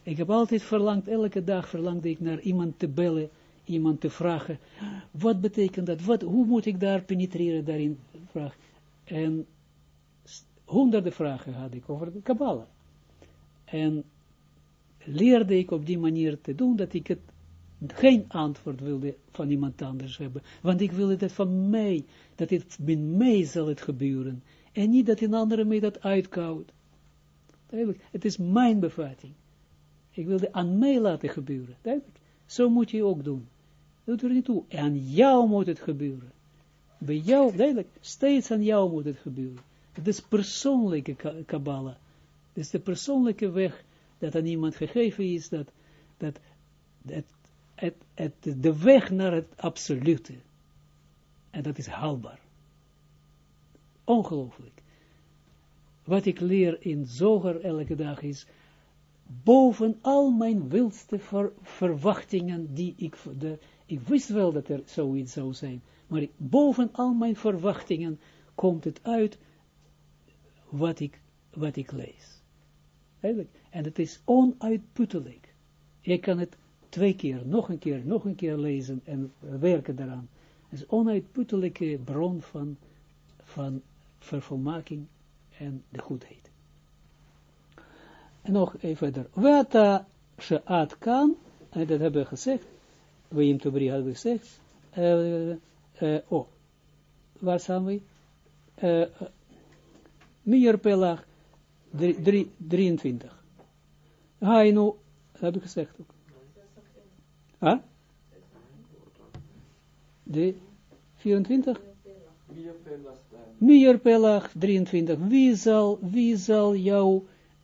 Ik heb altijd verlangd, elke dag verlangde ik naar iemand te bellen, iemand te vragen, wat betekent dat, wat, hoe moet ik daar penetreren daarin, vraag. En honderden vragen had ik over de Kabbalah. En leerde ik op die manier te doen, dat ik het geen antwoord wilde van iemand anders hebben. Want ik wilde dat van mij, dat het in mij zal het gebeuren. En niet dat een andere mij dat uitkoudt. Het is mijn bevatting. Ik wilde aan mij laten gebeuren. Zo moet je ook doen. Doet er niet toe. Aan jou moet het gebeuren. Bij jou, duidelijk, steeds aan jou moet het gebeuren. Het is persoonlijke Kabbalah. Het is de persoonlijke weg dat aan iemand gegeven is, dat, dat, dat het, het, de weg naar het absolute. En dat is haalbaar. Ongelooflijk. Wat ik leer in Zoger elke dag is, boven al mijn wildste verwachtingen, die ik, de, ik wist wel dat er zoiets zou zijn, maar boven al mijn verwachtingen komt het uit wat ik, wat ik lees. Eigenlijk. En het is onuitputtelijk. Je kan het twee keer, nog een keer, nog een keer lezen en werken daaraan. Het is onuitputtelijke bron van, van vervolmaking en de goedheid. En nog even verder. Wata she'at kan, en dat hebben we gezegd, we hem te hebben we gezegd, uh, uh, oh, waar zijn we? Uh, meer pelag 23. Hainu, dat heb ik gezegd ook. Huh? De 24? Meer pelag 23. Wie zal, wie zal jou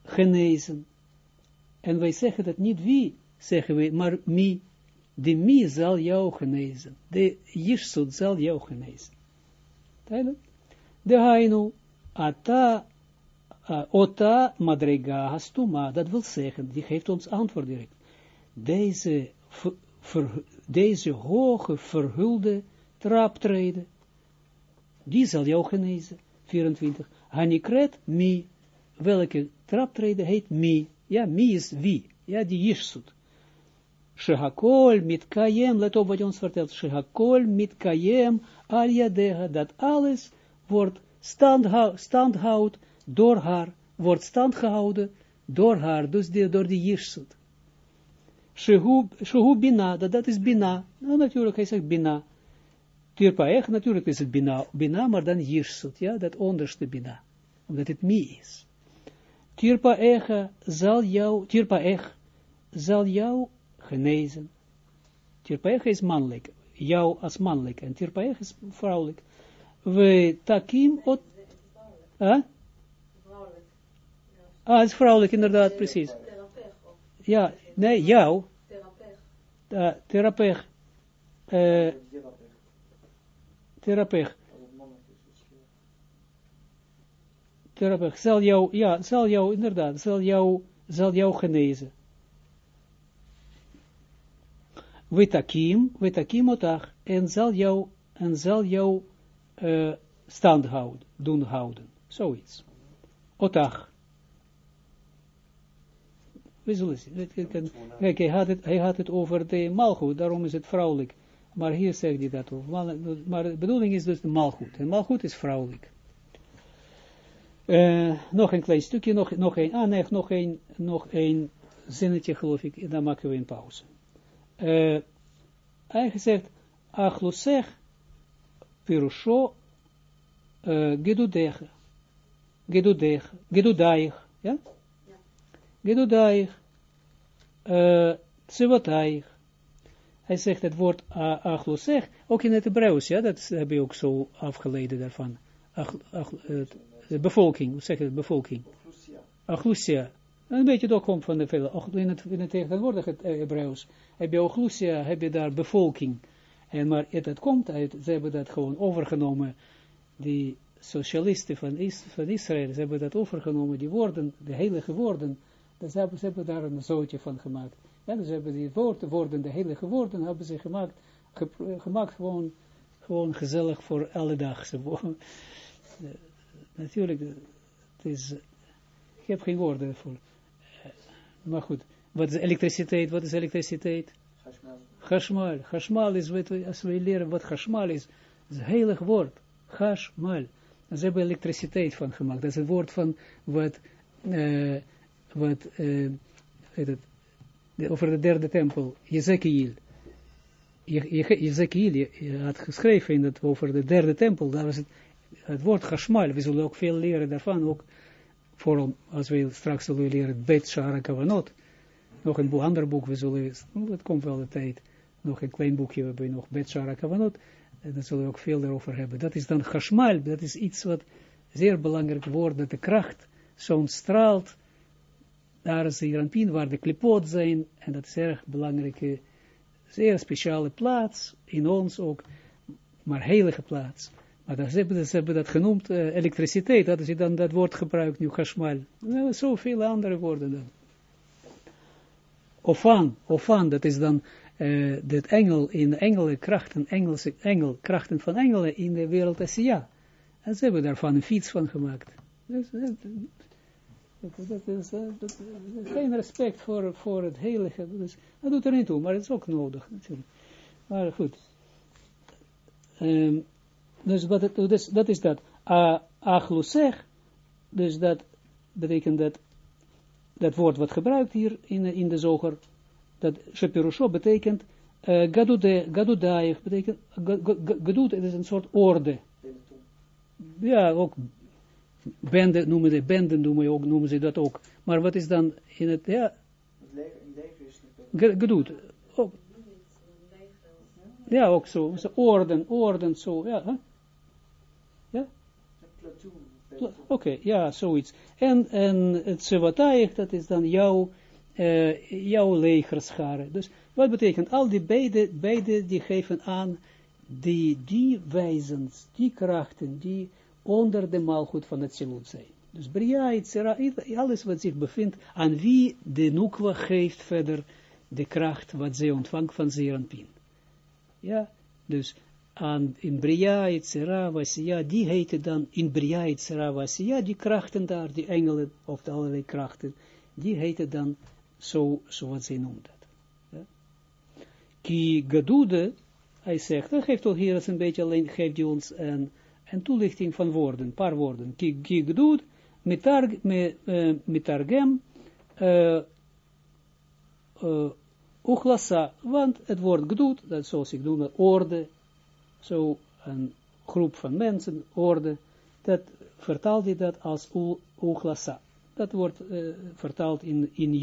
genezen? En wij zeggen dat niet wie, zeggen we, maar mi. De mi zal jou genezen. De Jishsut zal jou genezen. Duidelijk? De Hainu, Ata, uh, ota madrega hastuma, dat wil zeggen, die geeft ons antwoord direct. Deze, deze hoge verhulde traptreden, die zal jou genezen. 24. Hanikret mi, welke traptreden heet mi? Ja, mi is wie? Ja, die Jishsut. Shehakol mit kayem, let op wat je ons vertelt, Shehakol mit kayem al yadeha, dat alles wordt stand, houdt door haar, wordt stand gehouden door haar, dus die, door die Jirsut. Shehu bina, dat, dat is bina. Nou, natuurlijk, hij zegt bina. Tirpaech, natuurlijk is het bina, bina maar dan Jirsut, ja, dat onderste bina. Omdat het mi is. Tirpaech zal jou, Tirpaech zal jou genezen. Tirpaech is mannelijk, jou als mannelijk, en Tirpaech is vrouwelijk we takim ot... Huh? Ah, het is vrouwelijk, inderdaad, precies. Ja, nee, jou. Uh, therapeut. Uh, therapeut. Therapeut. Zal jou, ja, zal jou, inderdaad, zal jou zal jou genezen. Witakim, witakim otach, en zal jou, en zal jou uh, stand houden, doen houden. Zoiets. Otach. We zullen zien. Kijk, hij had, het, hij had het over de malgoed, daarom is het vrouwelijk. Maar hier zegt hij dat over. Maar de bedoeling is dus de malgoed. En malgoed is vrouwelijk. Uh, nog een klein stukje, nog, nog een, ah nee, nog een, nog een zinnetje geloof ik, en dan maken we een pauze. Uh, hij gezegd, achlusech, pirusho, uh, gedudech, gedudech, gedudaich, ja? ja. Gedudaich, uh. Hij zegt het woord uh, achlusech, ook in het Hebreeuws, ja, dat heb je ook zo afgeleid daarvan. Ach, ach, de bevolking, hoe zeg je het, bevolking? Achlusia. Een beetje dat komt van de vele, in het, in het tegenwoordige Hebreeuws, heb je Achlusia, heb je daar bevolking. En maar het, het komt uit, ze hebben dat gewoon overgenomen, die socialisten van, Is, van Israël, ze hebben dat overgenomen, die woorden, de heilige woorden, dus hebben, ze hebben daar een zootje van gemaakt. Ja, dus hebben die woorden, woorden, de heilige woorden, hebben ze gemaakt, ge, gemaakt gewoon, gewoon gezellig voor alle dag. <laughs> Natuurlijk, het is, ik heb geen woorden voor. Maar goed, wat is elektriciteit? Wat is elektriciteit? Hashmal. Hashmal is, wat, als we leren wat Hashmal is, is een heilig woord. Hashmal. Ze hebben elektriciteit van gemaakt. Dat is het woord van wat, uh, wat uh, het, de, over de derde tempel, Jezekiel. Jezekiel had geschreven in dat over de derde tempel, daar was het het woord chashmal, we zullen ook veel leren daarvan, ook vooral als we straks zullen leren Bet Shara nog een ander boek, we zullen, het komt wel de tijd, nog een klein boekje, we hebben nog Bet Shara Kavanot, en daar zullen we ook veel daarover hebben. Dat is dan chashmal, dat is iets wat zeer belangrijk wordt, dat de kracht zo'n straalt, daar is de Rampin, waar de klipot zijn, en dat is een erg belangrijke, zeer speciale plaats, in ons ook, maar heilige plaats. Maar ze hebben, ze hebben dat genoemd, uh, elektriciteit, dat is dan dat woord gebruikt nu, chashmal. Nou, zoveel andere woorden dan. Ofan, ofan, dat is dan uh, dat engel, in engelenkrachten, Engelse engelkrachten van engelen in de wereld Asia. En ze hebben daarvan een fiets van gemaakt. Dus, dat, dat, is, geen respect voor, voor het heilige. Dus, dat doet er niet toe, maar het is ook nodig natuurlijk. Maar goed. Um, dus wat het, dus, dat is dat. Achlusech, dus dat betekent dat, dat woord wat gebruikt hier in, in de zoger, dat Shapirusho betekent, uh, gadudaich, betekent, gadud, het is een soort orde. Ja, ook bende noemen ze, benden noemen, ook, noemen ze dat ook. Maar wat is dan in het, ja, ook. Ja, ook zo, orden, orden, zo, ja? Oké, okay, ja, zoiets. En, en het Sevataich, dat is dan jouw, uh, jouw legerschare. Dus wat betekent, al die beide, beide die geven aan die, die wijzens, die krachten, die onder de maalgoed van het Zilut zijn. Dus Bria, Itzera, alles wat zich bevindt, aan wie de Nukwa geeft verder de kracht wat zij ontvangt van Zeranpin. Ja, dus aan in Bria, Itzera, Vasia, die heette dan in Bria, Itzera, Vasia, die krachten daar, die engelen, of de allerlei krachten, die heette dan zo, zoals zij noemt dat. Ja. Ki Gadude, hij zegt, hij geeft al hier een beetje alleen, geeft hij ons een, een toelichting van woorden, paar woorden. Ki, ki Gadude, mitargem, uh, uh, Uchlasa, want het woord gdoed, dat zoals ik noem, orde, zo een groep van mensen, orde, dat vertaalt hij dat als Uchlasa. Dat wordt uh, vertaald in, in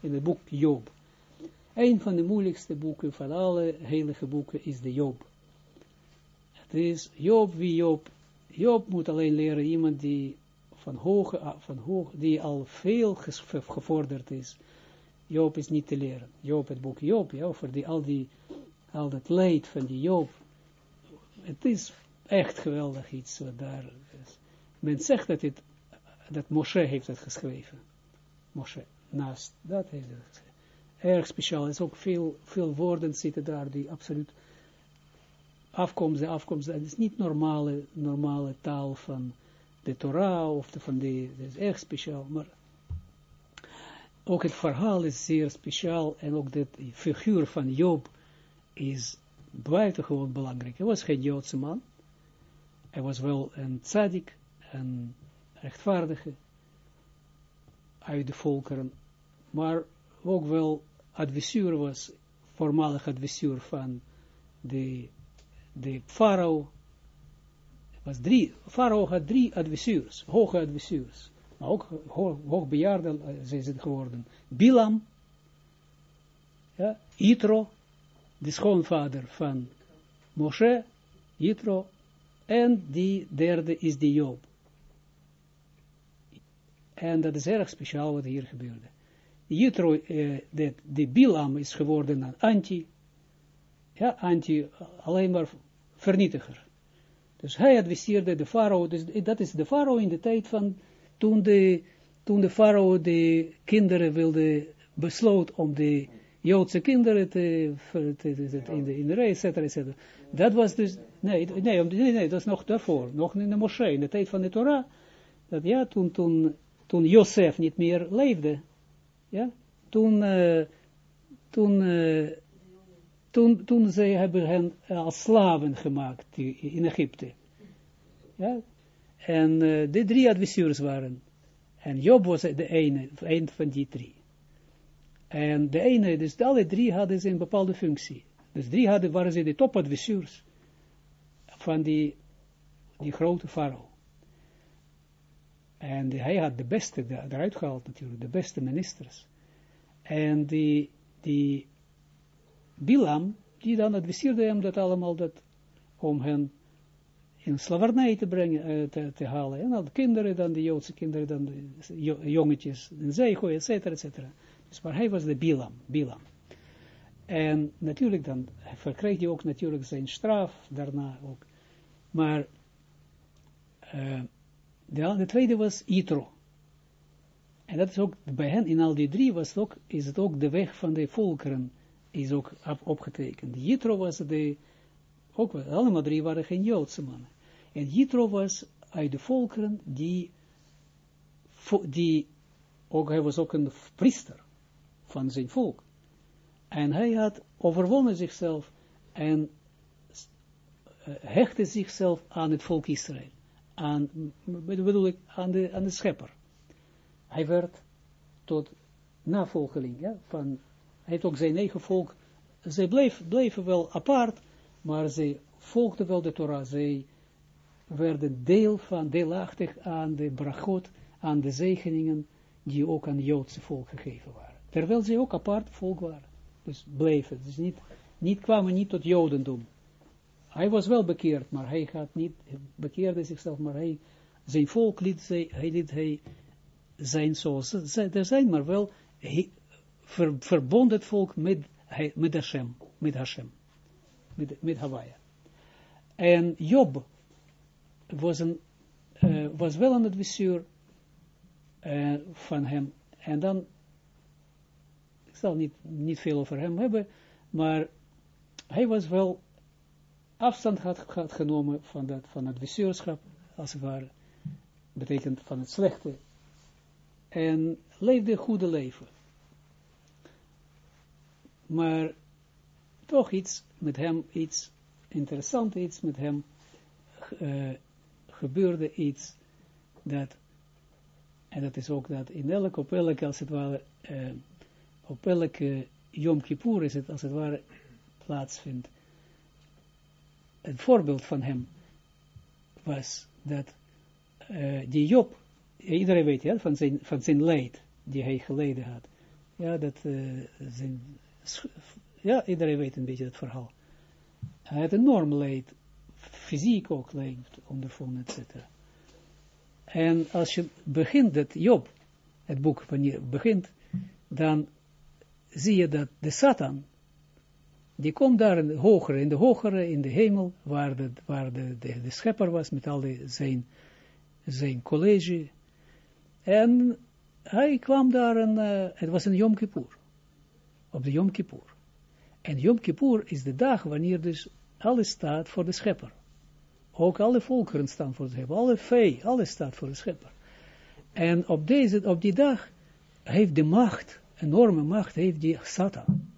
in het boek Job. Een van de moeilijkste boeken van alle heilige boeken is de Job. Het is Job wie Job. Job moet alleen leren iemand die van hoge, van hoog, die al veel gevorderd is. Job is niet te leren. Job, het boek Job, ja, over die, al, die, al dat leed van die Job, het is echt geweldig iets wat daar is. Men zegt dat, het, dat Moshe heeft het geschreven. Moshe. naast. Dat heeft hij gezegd. Erg speciaal. Er is ook veel, veel woorden zitten daar die absoluut afkomsten, afkomsten. Het is niet normale, normale taal van de Torah of de, van de, dat is erg speciaal, maar ook het verhaal is zeer speciaal en ook de figuur van Job is buitengewoon belangrijk. Hij was geen Joodse man, hij was wel een tzaddik, een rechtvaardige. Uit de volkeren, maar ook wel adviseur was, voormalig adviseur van de, de farao, was drie, farao had drie adviseurs, hoge adviseurs, maar ook ho hoogbejaarden uh, zijn ze geworden. Bilam, ja, Yitro, de schoonvader van Moshe, Yitro, en die derde is de Job. En dat is erg speciaal wat hier gebeurde. Jitro, uh, de, de Bilam is geworden een anti, ja, anti, alleen maar vernietiger. Dus hij adviseerde de farao, dus dat is de farao in de tijd van, toen de, toen de farao de kinderen wilde, besloot om de Joodse kinderen te, te, te, in de, in de rij, et cetera, et cetera. Dat was dus, nee, nee, nee, dat is nog daarvoor, nog in de moschee, in de tijd van de Torah, dat ja, toen, toen, toen Jozef niet meer leefde, ja, toen, uh, toen, uh, toen, toen zij hebben hen als slaven gemaakt in Egypte. Ja, en uh, de drie adviseurs waren, en Job was de ene, een van die drie. En de ene, dus alle drie hadden ze een bepaalde functie. Dus drie hadden, waren ze de topadviseurs van die, die grote farao. En hij had de beste eruit gehaald natuurlijk, de beste ministers. En die, die Bilam, die dan adviseerde hem dat allemaal, dat, om hen in slavernij te brengen, uh, te, te, halen. En dan de kinderen, dan de Joodse kinderen, dan de jongetjes zee gooien, et cetera, et cetera. Dus maar hij was de Bilam, Bilam. En natuurlijk dan verkreeg hij ook natuurlijk zijn straf, daarna ook. Maar uh, de, de, tweede was Yitro. En dat is ook bij hen, in al die drie was ook, is het ook de weg van de volkeren, is ook op, opgetekend. Yitro was de, ook allemaal drie waren geen Joodse mannen. En Yitro was uit de volkeren die, die ook, hij was ook een priester van zijn volk. En hij had overwonnen zichzelf en uh, hechtte zichzelf aan het volk Israël. Aan, bedoel ik, aan de, aan de schepper. Hij werd tot navolgeling, ja, van, hij heeft ook zijn eigen volk, zij bleef, bleven wel apart, maar zij volgden wel de Torah, zij werden deel van, deelachtig aan de brachot, aan de zegeningen, die ook aan het Joodse volk gegeven waren. Terwijl zij ook apart volk waren. Dus bleven. Dus niet, niet kwamen niet tot Jodendom. Hij was wel bekeerd, maar hij gaat niet, bekeerde zichzelf, maar hij, zijn volk liet, hij, hij liet hij zijn zoals, er zijn maar wel ver, verbond het volk met, met Hashem, met Hashem, met, met. En Job was, een, uh, was wel een adviseur uh, van hem, en dan, zal niet, niet veel over hem hebben, maar hij was wel afstand had, genomen van dat, van het adviseurschap, als het ware, betekent van het slechte en leefde een goede leven. Maar toch iets met hem, iets interessant, iets met hem uh, gebeurde iets dat, en dat is ook dat in elke, op elke, als het ware, uh, op elke Yom Kippur is het, als het ware, plaatsvindt. Een voorbeeld van hem was dat uh, die Job iedereen weet ja, van, zijn, van zijn leed die hij geleden had. Ja, dat uh, zijn, ja, iedereen weet een beetje het verhaal. Hij had enorm leed, fysiek ook leed ondervonden, etc. En als je begint, dat Job, het boek, wanneer begint, dan zie je dat de Satan, die komt daar in de hogere, in de hogere, in de hemel, waar de, waar de, de, schepper was, met al zijn, zijn college, en hij kwam daar, een, uh, het was een Yom Kippur, op de Yom Kippur. En Yom Kippur is de dag wanneer dus alles staat voor de schepper. Ook alle volkeren staan voor de schepper, alle vee, alles staat voor de schepper. En op, deze, op die dag heeft de macht, enorme macht, heeft die Satan.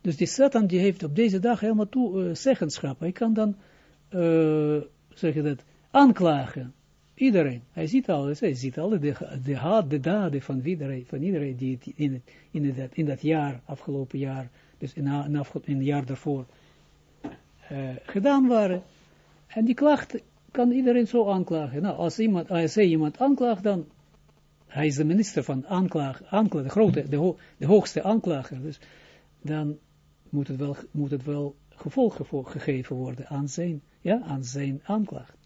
Dus die Satan die heeft op deze dag helemaal toe, uh, zeggenschap. Hij kan dan, uh, dat, aanklagen. Iedereen. Hij ziet alles. Hij ziet alle de, de haat, de daden van iedereen, van iedereen die in, in, het, in dat jaar, afgelopen jaar, dus in, in, het jaar daarvoor, uh, gedaan waren. En die klacht kan iedereen zo aanklagen. Nou, als iemand, als hij iemand aanklaagt, dan, hij is de minister van aanklaag de grote, de, ho, de hoogste aanklager, dus dan moet het wel, moet het wel gevolgen gegeven worden aan zijn, ja, aan zijn aanklacht.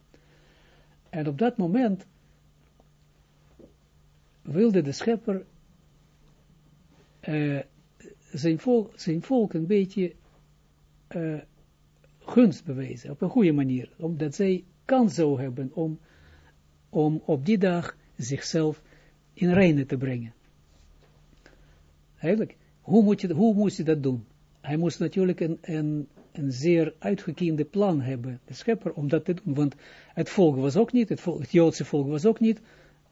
En op dat moment wilde de schepper uh, zijn, volk, zijn een beetje uh, gunst bewijzen, op een goede manier, omdat zij kans zou hebben om, om op die dag zichzelf in reine te brengen. Eigenlijk, hoe moet je, hoe moest je dat doen? Hij moest natuurlijk een, een, een zeer uitgekiende plan hebben, de schepper, om dat te doen, want het volk was ook niet, het, volk, Joodse volk was ook niet,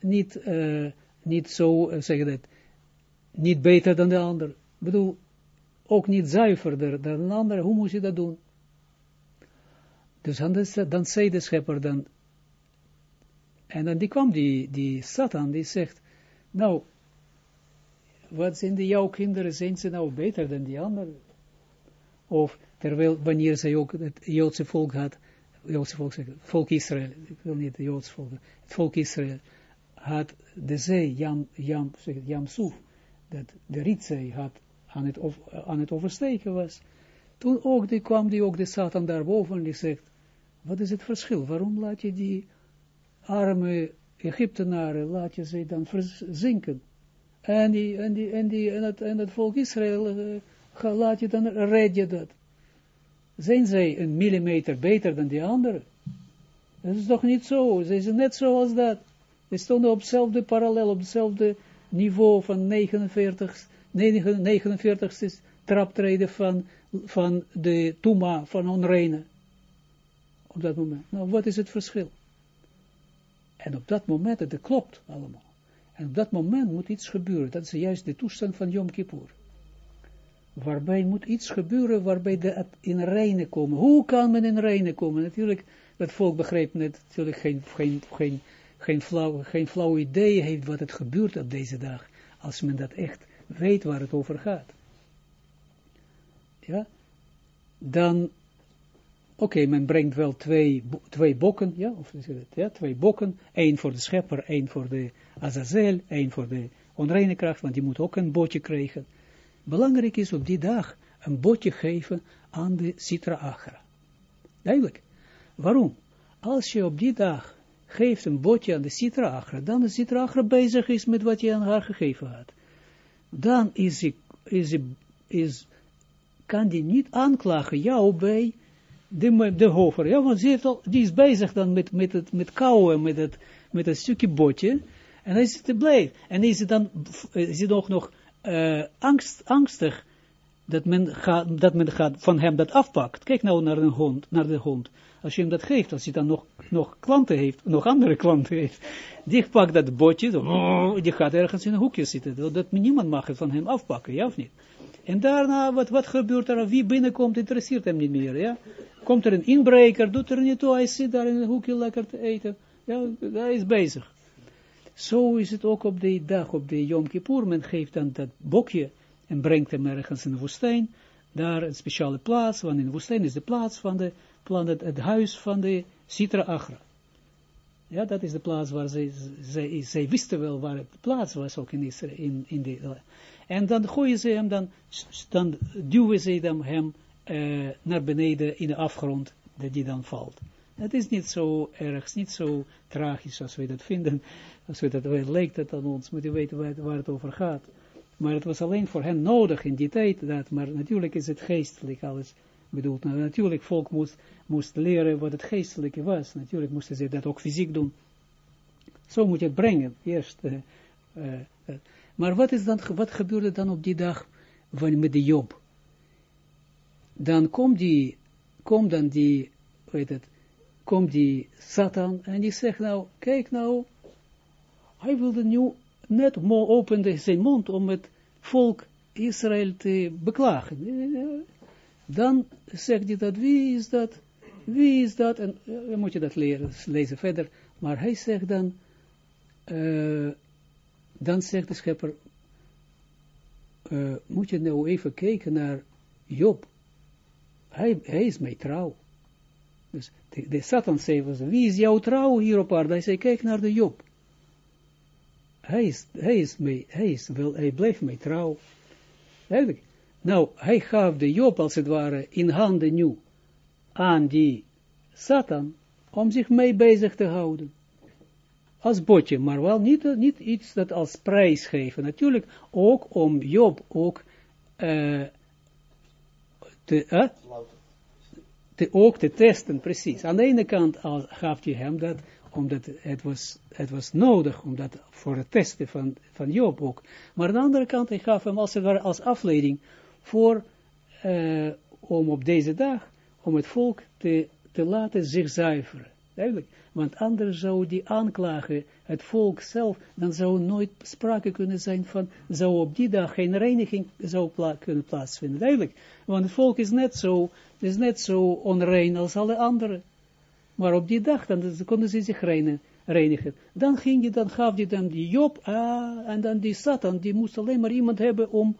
niet, uh, niet zo, uh, zeg dat, niet beter dan de ander. Ik bedoel, ook niet zuiverder dan de ander, hoe moest je dat doen? Dus dan, dan zei de schepper dan, en dan die kwam die, die Satan, die zegt, nou, wat zijn de jouw kinderen, zijn ze nou beter dan die anderen? Of terwijl, wanneer zij ook het Joodse volk had, Joodse volk, volk Israël, ik wil niet het Joodse volk, het volk Israël, had de zee, Jam, Jam, zeg Jam Soef, dat de Rietzee had aan het, aan het oversteken was. Toen ook die, kwam die ook de Satan daarboven en die zegt, wat is het verschil? Waarom laat je die arme Egyptenaren, laat je ze dan verzinken? En, die, en, die, en, die, en, het, het volk Israël, uh, laat je dan, red dat. Zijn zij een millimeter beter dan die anderen? Dat is toch niet zo. Ze zijn net zoals dat. Ze stonden op hetzelfde parallel, op hetzelfde niveau van 49, 49ste traptreden van, van de Tuma, van onreine. Op dat moment. Nou, wat is het verschil? En op dat moment, het klopt allemaal. En op dat moment moet iets gebeuren. Dat is juist de toestand van Yom Kippur. Waarbij moet iets gebeuren, waarbij de in reine komen. Hoe kan men in reine komen? Natuurlijk, het volk begrijpt net, natuurlijk geen, geen, geen, geen, flauw, geen flauw idee heeft wat het gebeurt op deze dag. Als men dat echt weet waar het over gaat. Ja, dan Oké, men brengt wel twee, twee bokken, ja, of is het, ja, twee bokken, één voor de schepper, één voor de Azazel, één voor de onreine kracht, want die moet ook een botje krijgen. Belangrijk is op die dag een botje geven aan de Sitra Achra. Duidelijk. Waarom? Als je op die dag geeft een botje aan de Sitra Achra, dan de Sitra Achra bezig is met wat je aan haar gegeven had. Dan is, is, is, kan die niet aanklagen jou bij de, de hover, ja, want ze al, die is bezig dan met, met, het, met kauwen, met het, met het stukje botje, en hij is te blij. En is het dan, is het ook nog uh, angst, angstig, dat men, gaat, dat men gaat van hem dat afpakt. Kijk nou naar, een hond, naar de hond. Als je hem dat geeft, als hij dan nog, nog klanten heeft, nog andere <laughs> klanten heeft, die pakt dat botje, die gaat ergens in een hoekje zitten. Dat niemand mag het van hem afpakken, ja of niet? En daarna, wat, wat gebeurt er? Wie binnenkomt, interesseert hem niet meer, ja? Komt er een inbreker, doet er niet toe, hij zit daar in een hoekje lekker te eten. Ja, hij is bezig. Zo is het ook op die dag, op de Yom Kippur. Men geeft dan dat bokje en brengt hem ergens in de woestijn. Daar een speciale plaats, want in de woestijn is de plaats van de, planet, het huis van de Sitra Achra. Ja, dat is de plaats waar zij, wisten wel waar het plaats was, ook in Israël, in, in de, en dan gooien ze hem, dan, dan duwen ze hem, uh, naar beneden in de afgrond, dat die dan valt. Het is niet zo erg, niet zo tragisch als we dat vinden, als we dat lijkt het aan ons, moet je weten waar het, over gaat. Maar het was alleen voor hen nodig in die tijd, dat, maar natuurlijk is het geestelijk alles bedoeld. Nou, natuurlijk, volk moest, moest leren wat het geestelijke was. Natuurlijk moesten ze dat ook fysiek doen. Zo moet je het brengen. Eerst uh, uh, Maar wat, is dan, wat gebeurde dan op die dag van, met de Job? Dan komt die, komt dan die, weet het, komt die Satan en die zegt nou, kijk nou, hij wilde nu net opende zijn mond om het volk Israël te beklagen. Dan zegt hij dat, wie is dat? Wie is dat? En uh, moet je dat leren, lezen verder. Maar hij zegt dan, uh, dan zegt de schepper, uh, moet je nou even kijken naar Job. Hij, hij is mij trouw. Dus de, Satan zei, wie is jouw trouw hier op aarde? Hij zei, kijk naar de Job. Hij is, hij is, mij, hij is wel, hij bleef mij trouw. Eigenlijk. Nou, hij gaf de Job als het ware in handen nu aan die Satan om zich mee bezig te houden. Als botje, maar wel niet, niet iets dat als prijs geven. Natuurlijk ook om Job ook uh, te, uh, te, ook te testen, precies. Aan de ene kant gaf je hem dat, omdat het was, het was nodig, omdat voor het testen van, van Job ook. Maar aan de andere kant, hij gaf hem als het ware als afleiding voor, uh, om op deze dag, om het volk te, te laten zich zuiveren. Duidelijk. Want anders zou die aanklagen het volk zelf, dan zou nooit sprake kunnen zijn van, zou op die dag geen reiniging zou kunnen plaatsvinden. Duidelijk. Want het volk is net zo, is net zo onrein als alle anderen. Maar op die dag, dan konden ze zich reinigen. Dan ging je, dan gaf je dan die Job, ah, en dan die Satan, die moest alleen maar iemand hebben om,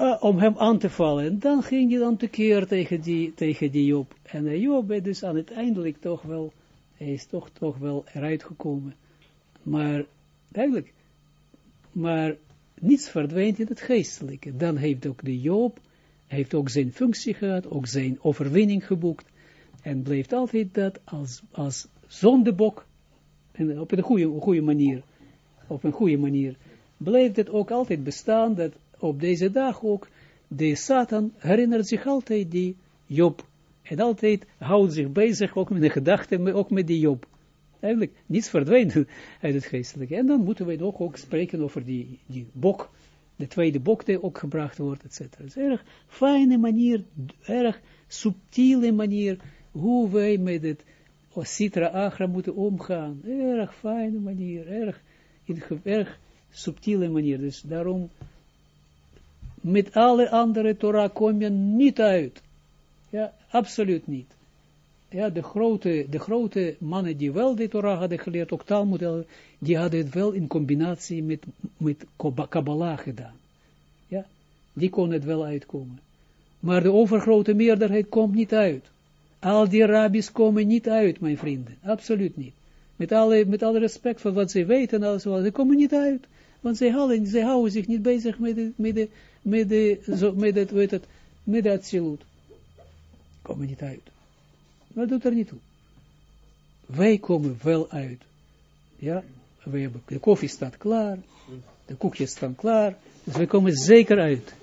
uh, om hem aan te vallen. En dan ging je dan tekeer tegen die, tegen die Job. En uh, Job is dus aan het eindelijk toch wel, hij is toch, toch wel eruit gekomen. Maar, eigenlijk, maar niets verdwijnt in het geestelijke. Dan heeft ook de Job, heeft ook zijn functie gehad, ook zijn overwinning geboekt. En blijft altijd dat als, als zondebok, en op een goede, goede manier, op een goede manier, blijft het ook altijd bestaan dat op deze dag ook de Satan herinnert zich altijd die Job. En altijd houdt zich bezig ook met de gedachten, ook met die Job. Eigenlijk niets verdwijnt uit het geestelijke. En dan moeten we ook, ook spreken over die, die bok, de tweede bok die ook gebracht wordt, etc. Het is een erg fijne manier, erg subtiele manier, hoe wij met het Sitra Agra moeten omgaan. Erg fijne manier, erg, in, erg subtiele manier. Dus daarom, met alle andere Torah kom je niet uit. Ja, absoluut niet. Ja, de grote, de grote mannen die wel de Torah hadden geleerd, ook Talmud, die hadden het wel in combinatie met, met Kabbalah gedaan. Ja, die kon het wel uitkomen. Maar de overgrote meerderheid komt niet uit. Al die rabbis komen niet uit, mijn vrienden. Absoluut niet. Met alle, met alle respect voor wat ze weten, alles wat, ze komen niet uit. Want ze houden, ze houden zich niet bezig met de, met de, met de, zo, met het, weet het, met de absolute. Komen niet uit. Maar doet er niet toe. Wij komen wel uit. Ja, we hebben, de koffie staat klaar, de koekjes staan klaar, dus wij komen zeker uit.